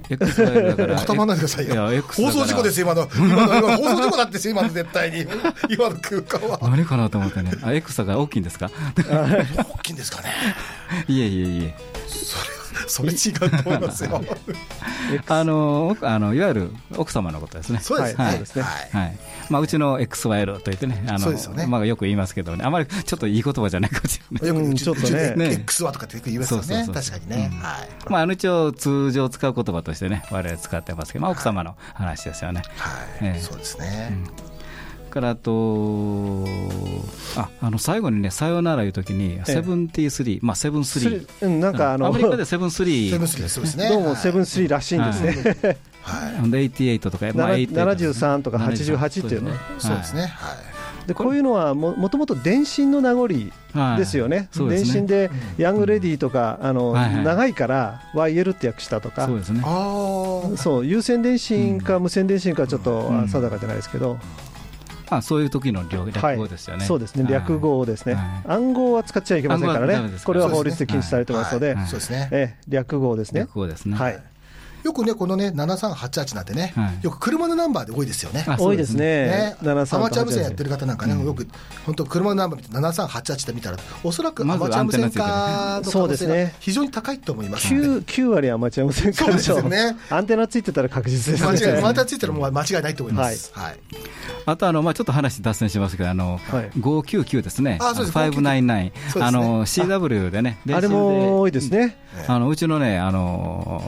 B: XY だから。
C: 固まんないでくださいよ。放送事故ですよ、今の。今の、今の放送事故だって今の絶対に。今の空間は。
B: 何かなと思ってね。あ、X だから大きいんですか？
C: 大きいんですかね。
B: いえいえいえ。
C: それ、それ違うと思いますよ。
B: あの、奥あのいわゆる奥様のことですね。
C: そうですね。
D: はい
C: はい
B: はい。まあ、うちの XYL と言ってね、あの、まあ、よく言いますけどね、あまりちょっといい言葉じゃないかもしれない。
C: よく
D: うん
C: うち
D: ちょっとね
B: ね
C: X はとかってよく言いますよね。
B: そうそうそう
C: 確かにね。
B: うん
C: はい。
B: まあ、あの一応通常使う言葉としてね、我々使ってますけど、まあ、奥様の話ですよね。
C: はい。
B: ええ
C: そうですね。
B: からあと、ああの最後にね、さよならいうときに、セブンティースリー、まあ、セブンスリー、
D: うんなんかあの
B: アメリカでセブンスリー。
C: セブンスリーそうですね。
D: どうもセブンスリーらしいんですね、
C: はい。
B: で88とか、まあ、88
D: 73とか88っていうの
C: そうですね。はい。
D: でこういうのはももともと電信の名残
B: はい。
D: ですよね、電信でヤングレディーとか、あの長いから YL って訳したとか。
B: そう、ですね。
C: ああ
D: そう有線電信か無線電信かちょっと
B: うん。
D: 定かじゃないですけど、
B: あそういう時の略略語ですよね。
D: そうですね、
B: はい。
D: 略語ですね、
B: はい。
D: 暗号は使っちゃいけませんからね。これは法律で禁止されてますので、
B: はい。
C: そうですね。
D: ええ略語ですね。
B: 略。語ですね。
D: はい
C: よくねこのね7388なんてね
B: はい。
C: よく車のナンバーで多いですよね。
B: あ
D: 多いですね。
C: ね、アマチ
D: 73
C: ュア無線やってる方なんかね、よく本当、車のナンバー見て7388って見たら、おそらくアマチュア無線化の可能性が非常に高いと思います。ので、
D: 9, 9割アマチュア無線化でしょ
C: そうですよね。
D: アンテナついてたら確実です
C: 間違い
D: ね。
C: またついてるもんは間違いないと思います。はい。
B: あとあの、まあ、ちょっと話脱線しますけど、あの
D: はい。
B: 599ですね、
C: あそうです。
B: 599、
C: そうですね。
B: あの CW でね、
D: あれも多いですね。
B: あのうちのね、あの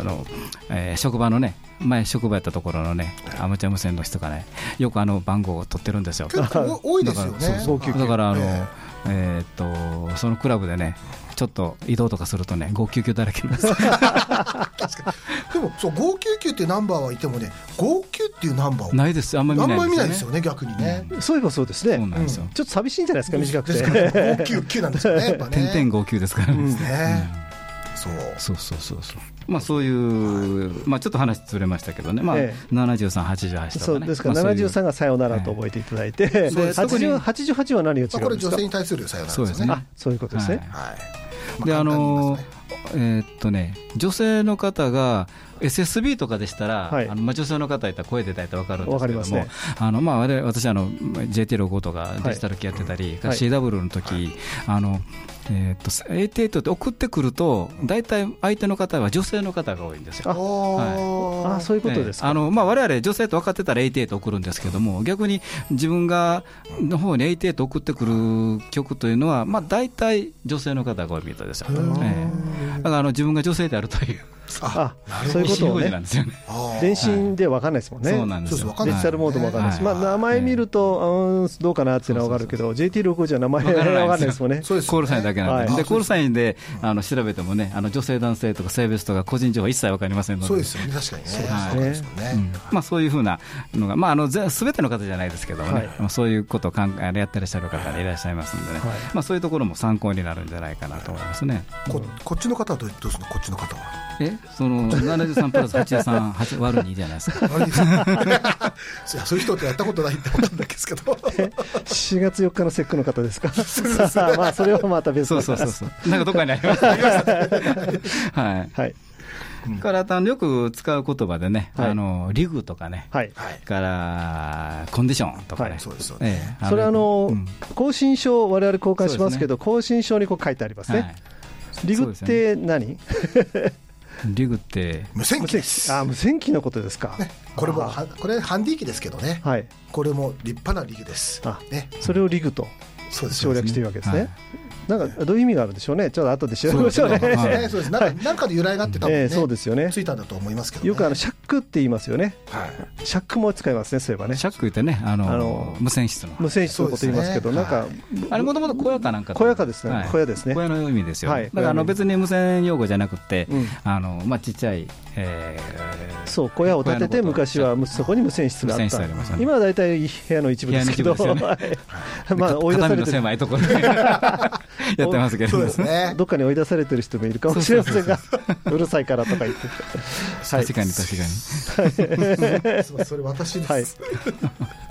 B: あのえー職場のね、前、職場やったところのね、アマチュア無線の人がね、よくあの番号を取ってるんですよ。
C: 結構多いですよね。
B: だからあの、
C: え
B: えーっとそのクラブでね、ちょっと移動とかするとね、599だらけですよ
C: でもそう599っていうナンバーはいてもね、59っていうナンバーを
B: ないです、あんまり見
C: あんま
B: ないですよね。
C: り見ないですよね、逆にね。
D: そういえばそうですね。ちょっと寂しいんじゃないですか、短く
C: ですから
D: て。
C: 599なんですよね、やっぱね。
B: 点々59ですからね。
C: ねそう
B: そうそうそうそう。まあそういう、まあちょっと話ずれましたけどね、まあ
D: え
B: 73、88とかね。
D: そうですか。ら、
B: まあそういう。
D: 73がさよならと覚えていただいて、
C: そうです。
D: 80 88は何が違うんですか？
C: まあこれ、女性に対するさよならですよね。
D: あそういうことですね。
C: はい。
B: で、あのえーっとね、女性の方が SSB とかでしたら、
D: はい。
B: あのまあ、女性の方いったら声で大体わかるんですけども、
D: わかりますね。
B: あのまあ、私あの、JT65 とかデジタル機やってたり、
D: はい。
B: CW の時、あのえーっと88って送ってくると、大体相手の方は女性の方が多いんですよ。
C: おー
D: あそういうことですか。
B: ええあのまあ、我々女性と分かってたら88送るんですけども、逆に自分がの方に88送ってくる曲というのは、まあ、大体女性の方が多いみたいですよ。ええだからあの自分が女性であるという、
D: あそういうことをね、
B: ですよね。
C: あー。
D: 電信で分かんないですもんね。
B: そうなんです
D: デジタルモードも分かんないし、
B: はい。
D: まあ、名前見ると、うん、どうかなっていうのは分かるけど、JT65 じゃ名前分かんないですもんね。
C: そうです。
B: コールサインだけなんで、
D: はい。
B: でコールサインであの調べてもね、あの女性、男性とか性別とか個人情報一切分かりませんので、
C: そうですよね、確かにね。
B: はい。
C: そうかですよね。
B: うん。まあ、そういうふうなのが、まあ、あのぜすべての方じゃないですけどもね、そういうことを考えやってらっしゃる方がいらっしゃいますんでね、
D: はい。
B: まあ、そういうところも参考になるんじゃないかなと思いますね。
C: ここっちの方はどうどうするの？こっちの方は。
B: え？その73プラス838割る2じゃないですか。
C: あ れいやそういう人ってやったことないって思ったんですけど。
D: 4月4日の節句の方ですか？まあ、それはまた別
B: そう
D: の
B: そうそうそう。なんかどっかにあります。はい。
D: はい。
B: からあとあのよく使う言葉でね、
D: はい
B: あのリグとかね、
D: はい。
C: はい。
B: からコンディションとかね、
D: はい
C: そうですよね。
B: ええ
D: それあの
B: うん、
D: 更新書、我々交換しますけど、更新書にこう書いてあります
B: はい
D: ね。リグって何？
B: リグって、
C: 無線機です。
D: あ、無線機のことですか。
C: これもこれハンディ機ですけどね。
D: はい。
C: これも立派なリグです
D: あ。
C: ね。
D: それをリグと省略しているわけです
B: はい
D: ね。なんか、どういう意味があるんでしょうね。ちょっと後で調べましょうね。
C: なんかなんかの由来があって多分ね。
D: ええそうですよね。
C: ついたんだと思いますけどね。
D: よくあの、シャックって言いますよね。
C: はい。
D: シャックも使いますね、そういえばね。
B: シャック言ってね、あの
D: あの
B: 無線室の。
D: 無線室のこと言いますけど、なんか、
B: あれもともと小屋かなんかと。
D: 小屋かですね。
B: はい。
D: 小屋ですね。
B: 小屋の意味ですよ。
D: はい。
B: だからあの別に無線用語じゃなくて、
D: うん。
B: あのまあちっちゃい、えー
D: そう、小屋を建てて、昔はそこに無線室があった。
B: ありましたね。
D: 今は大体部屋の一部ですけど、まあ、追い出されてる。
B: 狭いところで やってますけど
C: そうですね。
D: どっかに追い出されてる人もいるかもしれませんが、うるさいからとか言って、は い
B: 確かに確かに。
C: そうそれ私です。
D: はい。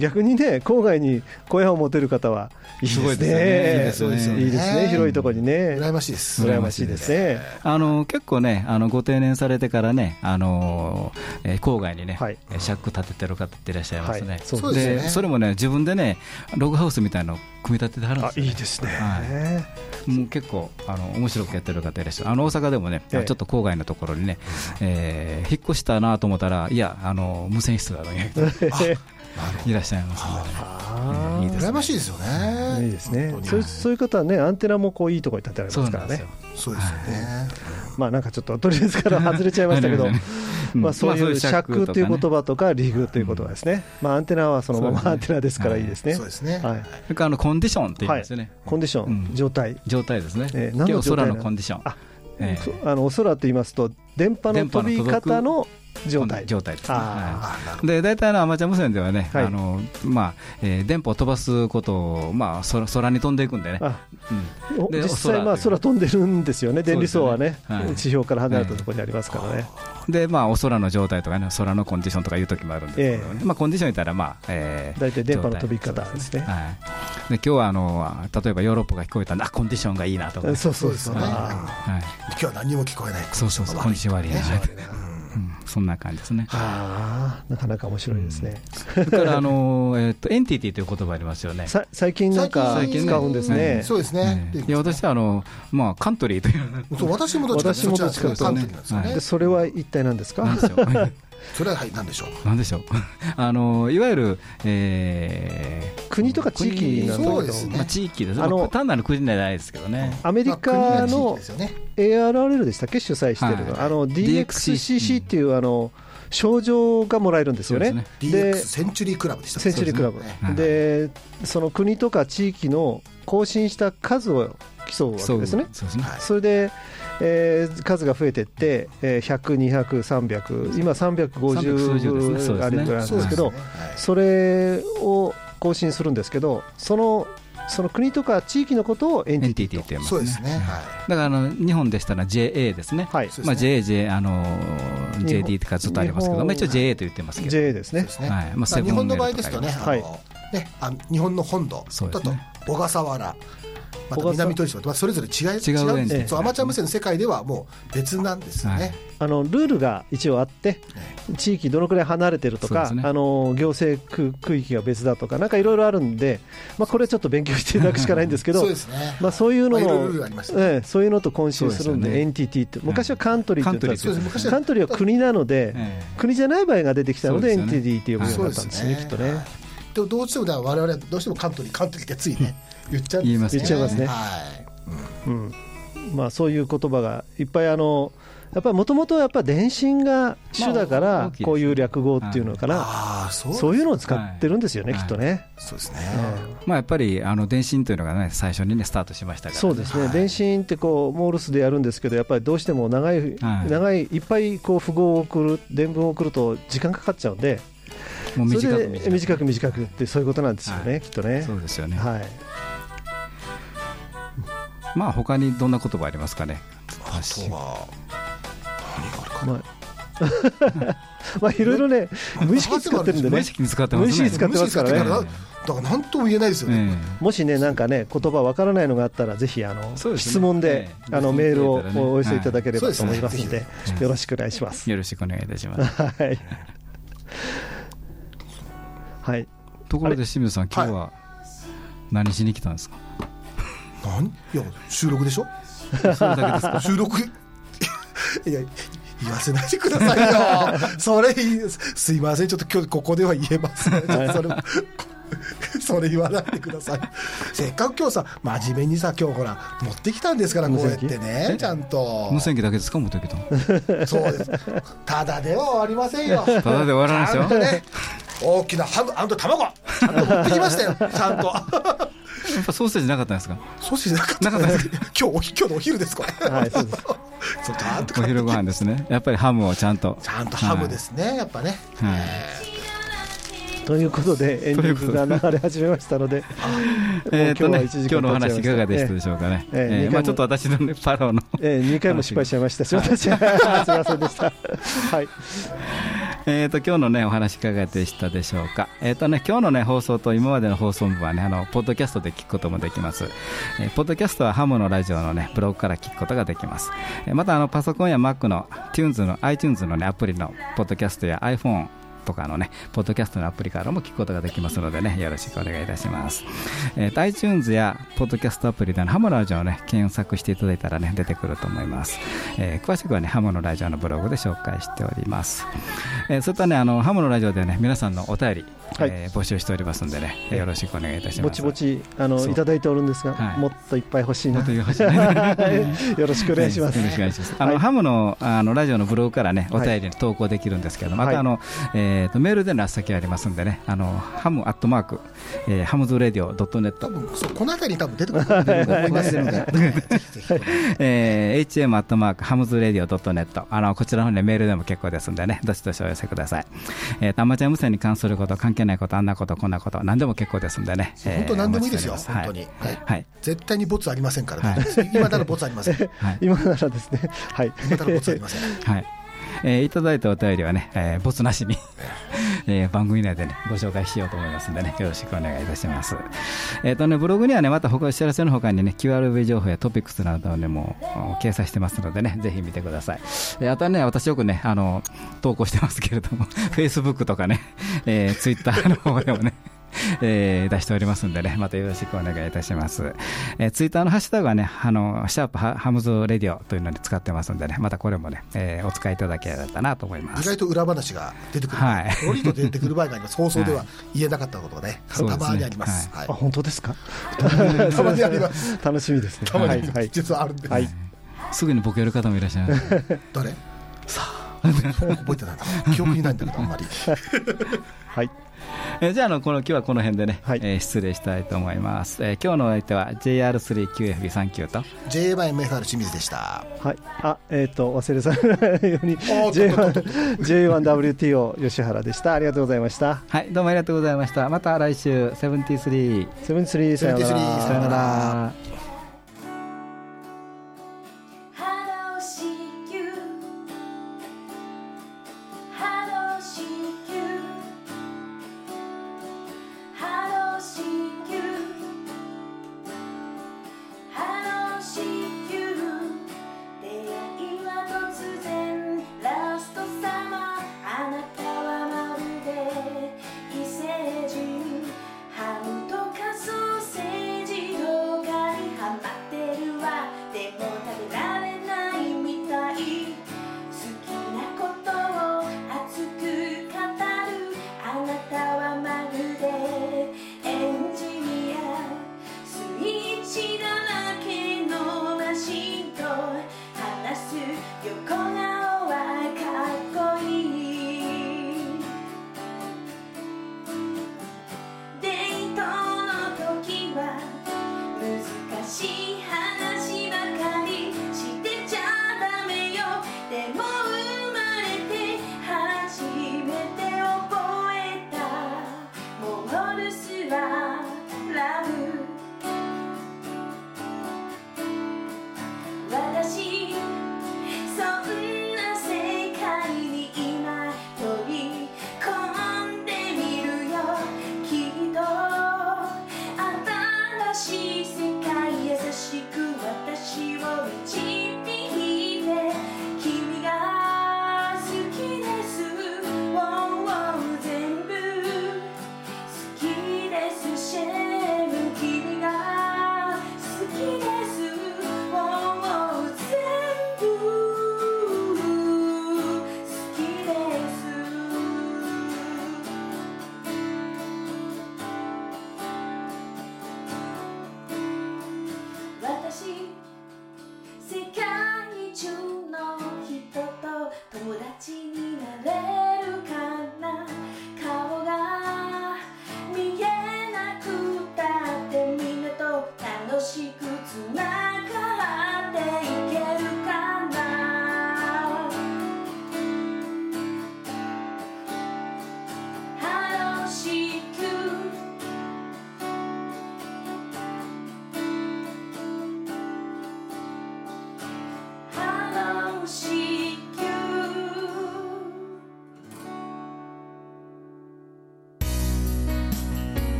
D: 逆にね、郊外に小屋を持てる方はいいです
B: すごいですよね。いいですよね。
D: ね、いいですね、広いところにね、
C: 羨ましいです。
D: 羨ましいですね。
B: あの結構ね、あのご定年されてからね、あのえー郊外にね、
D: はい。
B: えーシャック立ててる方っていらっしゃいますね。
D: はい。そう
C: ですよね。
B: それもね、自分でね、ログハウスみたいなのを組み立ててはるん
D: あ
B: ですよ、
D: いいですね、
B: はもう結構あの面白くやってる方いらっしゃる、あの大阪でもね、
D: ええ。
B: ちょっと郊外のところにね、えー引っ越したなと思ったら、いや、あの無線室があるんやけど いらっしゃいますので。
C: 羨ましいですよ
D: あ、
C: ね。
D: いいですね。そういうそういう方はね、アンテナもこういいところに立てられますからね。
C: そうですよ。ね、
D: まあなんかちょっととりあえずから外れちゃいましたけど。まあそういう尺という言葉とかリグという言葉ですね。まあアンテナはそのままアンテナですからいいですね。
C: そうですね、
D: はい。
B: それからあのコンディションって言い
D: はい
B: ますよね、。
D: コンディショ
B: うん。
D: ン、状態。
B: 状態ですね、
D: えー何の
B: 今日空
D: 状態なの
B: のコンディション、
D: あのお空と言いますと電波の飛び方の状態。
B: 状態ですね。
D: あ
B: はい。で大体のアマチュア無線ではね、
D: はい。
B: あのまあえー電波を飛ばすことを、まあ、空空に飛んでいくんでね、
D: あ
B: うん。で
D: お実際、まあ、空飛んでるんですよね、電離層はね、
B: ねはい。
D: 地表から離れたところにありますからね。
B: で、まあ、お空の状態とかね、空のコンディションとかいう時もあるんですけどね、
D: え
B: まあ、コンディション言ったら、まあえー
D: 大体電波の飛び方ですね。
B: はい、で今日はあの例えばヨーロッパが聞こえたんコンディションがいいなとか、
D: そうそう
C: ですよね
D: あ
B: はい、
C: 今日は何にも聞こえない。
B: そうそうそう、コンディション悪いな、
C: ね
B: うんそんな感じですね。
D: あー、なかなか面白いですね。
B: それから、あのえー、とエンティティという言葉ありますよね。
D: さ最近なんか
C: 最近。ね
D: 使うんですね。
C: そうですね、
B: ええいや私はあの、まあ、カントリーという。
C: そう私もどっちか
D: 私もどっちかと。
C: ね、
D: でそれは一体何ですか？
B: なんでしょう。
C: それははい何でしょう？
B: なんでしょう？あのいわゆる、えー
D: 国とか地域なんだけど。
C: そうですね。
B: まあ、地域です。ね。
D: あの
B: まあ単なる国じゃないですけどね。
D: アメリカの
C: ですよね。
D: ARRL でしたっけ、主催してるの、
B: はい。
D: あの
B: DXCC
D: っていうあの賞状がもらえるんですよね。
C: DX センチュリークラブでした
D: センチュリークラブ、
B: はい
D: でその国とか地域の更新した数を競うわ
B: そう
D: けですね。
B: そうですね。
C: はい。
D: それで、えー数が増えていって、えー100、200、300、今
B: 350ですね。
D: 350あるぐらいなんですけど、
C: そ
D: れを更新するんですけど、そのその国とか地域のことをエンティティ
B: ティティって言います
C: そうですね。は
B: だからあの日本でしたら JA ですね。
D: はい、
B: まあ JA、J あの JD とかずっとありますけど、まあ一応 JA と言ってますけど。
D: JA ですね。
B: まあ
C: 日本の場合ですとねあの
D: はい。
C: ねあ日本の本土だと
B: そうですね。
C: 小笠原また南鳥島とまあそれぞれ違い
B: 違う
C: 違うそうアマチュア無線の世界ではもう別なんですよ
B: はい。
C: ね
D: あのルールが一応あって、地域どのくらい離れてるとか、
B: ね。
D: あの行政区区域が別だとか、なんかいろいろあるんで、まあ、これちょっと勉強していただくしかないんですけど、
C: そうですね。
D: まあ、そういうのも、
C: ました。ね
D: ええそういうのと混集するんで、エンティティって、昔はカントリーって言ってたんですけど。カントリーは国なので、
B: え
D: 国じゃない場合が出てきたので、エンティティって呼ぶようになったんですすね、きっとね。
C: はいでもどうしても我々はどうしてもカントリーカントリーってついね言っちゃ
B: います
C: ですよ
D: 言っちゃいますね。
C: はい。
D: うん。まあ、そういう言葉がいっぱいあの、やっぱりもともとやっぱ電信が主だか
B: まあ
D: らこういう略語っていうのかな、
C: そう
D: そういうのを使ってるんですよね、
B: はい。
D: きっとね。
C: そうですね。
B: まあやっぱりあの電信というのがね最初にねスタートしましたから、ね。
D: そうですね、
C: はい。
D: 電信ってこうモールスでやるんですけど、やっぱりどうしても長い、
B: はい。
D: 長い、いっぱいこう符号を送る、伝聞を送ると時間かかっちゃうんで、
B: 短く
D: で短く短くって、そういうことなんですよね、
B: はい。
D: きっとね。
B: そうですよね。
D: はい、
B: まあ他にどんな言葉ありますかね？
C: あとは何があるかな？
D: まあ、まあいろいろね、無意識に使ってるんでね
B: 無意、識に使ってますね。
D: 無意識に使ってますからね
C: だから何とも言えないですよね、
B: え
D: もしね、なんかね、言葉わからないのがあったら、ぜひあの、質問で、
B: ええ
D: あのメールをお寄せいただければ
C: はい
D: と思いますので、よろしくお願いします。
B: えよろしくお願いいたします。
D: はい。はい。
B: ところで清水さん今日は何しに来たんですか？
C: 何いや収録でしょ？
B: それだけですか？
C: 収録？いや言わせないでくださいよ。それいいですすいません。ちょっと今日ここでは言えません。それそれ言わないでください。せっかく今日さ真面目にさ今日ほら持ってきたんですからこうやってねちゃんと。
B: 無線機だけですか？持ってきたの？
C: そうです。ただでは終わりませんよ。
B: ただで終わらないですよ。
C: ね大きなハムあんと卵ちゃんと持ってきましたよ。ちゃんと
B: やっぱソーセージなかったんですか？
C: ソーセージなかった
B: なかった
C: 今日お今日のお昼ですこれ
D: はい、そうです。
C: そうちゃんと
B: お昼ご飯ですね。やっぱりハムをちゃんと。
C: ちゃんとハムですね、やっぱね。
B: はい。
D: ということで、エンディングが流れ始めましたので、
B: 今日のお話いかがでしたでしょうかね。
D: ええ
B: まあちょっと私のね、パローの。
D: えー、2回も失敗しちゃいましたし、私はすみませんでした。はい。
B: えっと今日のねお話いかがでしたでしょうか。えーとね今日のね放送と今までの放送分はねあのポッドキャストで聞くこともできます。えーポッドキャストはハムのラジオのねブログから聞くことができます。えーまたあのパソコンや Mac の Tunes の iTunes のねアプリのポッドキャストや iPhone とかのね、ポッドキャストのアプリからも聞くことができますのでね、よろしくお願いいたします。えー、iTunes やポッドキャストアプリでのハムのラジオをね、検索していただいたらね、出てくると思います。えー詳しくはね、ハムのラジオのブログで紹介しております。えーそういったね、あの、ハムのラジオでね、皆さんのお便り、
D: はい。
B: えー募集しておりますんでね、えーよろしくお願いいたします。
D: ぼちぼちあのいただいておるんですが、
B: はい。
D: もっといっぱい欲しいな。
B: もっと言う欲しい
D: よろしくお願いします。
B: よろしくお願いします。あの、
D: はい。
B: ハムのあのラジオのブログからね、お
D: はい。
B: 便りに投稿できるんですけど、ま
D: はい。
B: たあの、えっとメールでの宛先ありますんでね、あのハムアットマーク、えーハムズラディオドットネット、
C: 多分そうこの辺りに多分出てくると思いますので、ぜひぜひ
B: えー hm アットマークハムズラディオドットネット、あのこちらの方にメールでも結構ですんでね、どしどしお寄せください。えーとアマチュア無線に関すること、関係ないこと、あんなこと、こんなこと、何でも結構ですんでね。えー
C: 本当何でもいいですよ、本当に、はい。
B: はい。
C: 絶対にボツありませんから、
B: はい。
C: 今ならボツありません、
D: 今ならですね、はい。
C: 今ならボツありません。
B: はい。えーいただいたお便りはね、えー、ボツなしに、えー番組内でね、ご紹介しようと思いますんでね、よろしくお願いいたします。えっ、とね、ブログにはね、また他お知らせの他にね、QRV 情報やトピックスなどをね、もう、掲載してますのでね、ぜひ見てください。えーあとはね、私よくね、あの、投稿してますけれども、Facebook とかね、えー、Twitter の方でもね、えー出しておりますんでね、またよろしくお願いいたします。えー、ツイッターのハッシュタグはね、あの、シャープハハムズレディオというのに使ってますんでね、またこれもね、えーお使いいただけたらなと思います。
C: 意外と裏話が出てくる、
B: はい
C: ポロリと出てくる場合があります、放送では言えなかったことがね、
B: そうですね
C: たまにあります。
D: あ、
C: はい
D: 本当ですか？
C: たまにあります。
D: 楽しみですね。
C: たまに、
D: はい、はい。
C: 実はあるんで、
D: はい
B: すぐにボケる方もいらっしゃいます。
C: 誰？さあ、覚えてないな、記憶にないんだけど、あんまり。
D: はい。
B: えーじゃああのこの今日はこの辺でね、
D: はい
B: えー失礼したいと思います。えー今日のお相手は JR3QFB39 と
C: J1MFR 清水でした。
D: はい。あ、えっ、と、忘れさないように
C: おーっとっとっと
D: J1、J1WTO 吉原でした。ありがとうございました。
B: はいどうもありがとうございました。また来週73
D: 73さようなら。
C: 73さようなら
B: さよなら。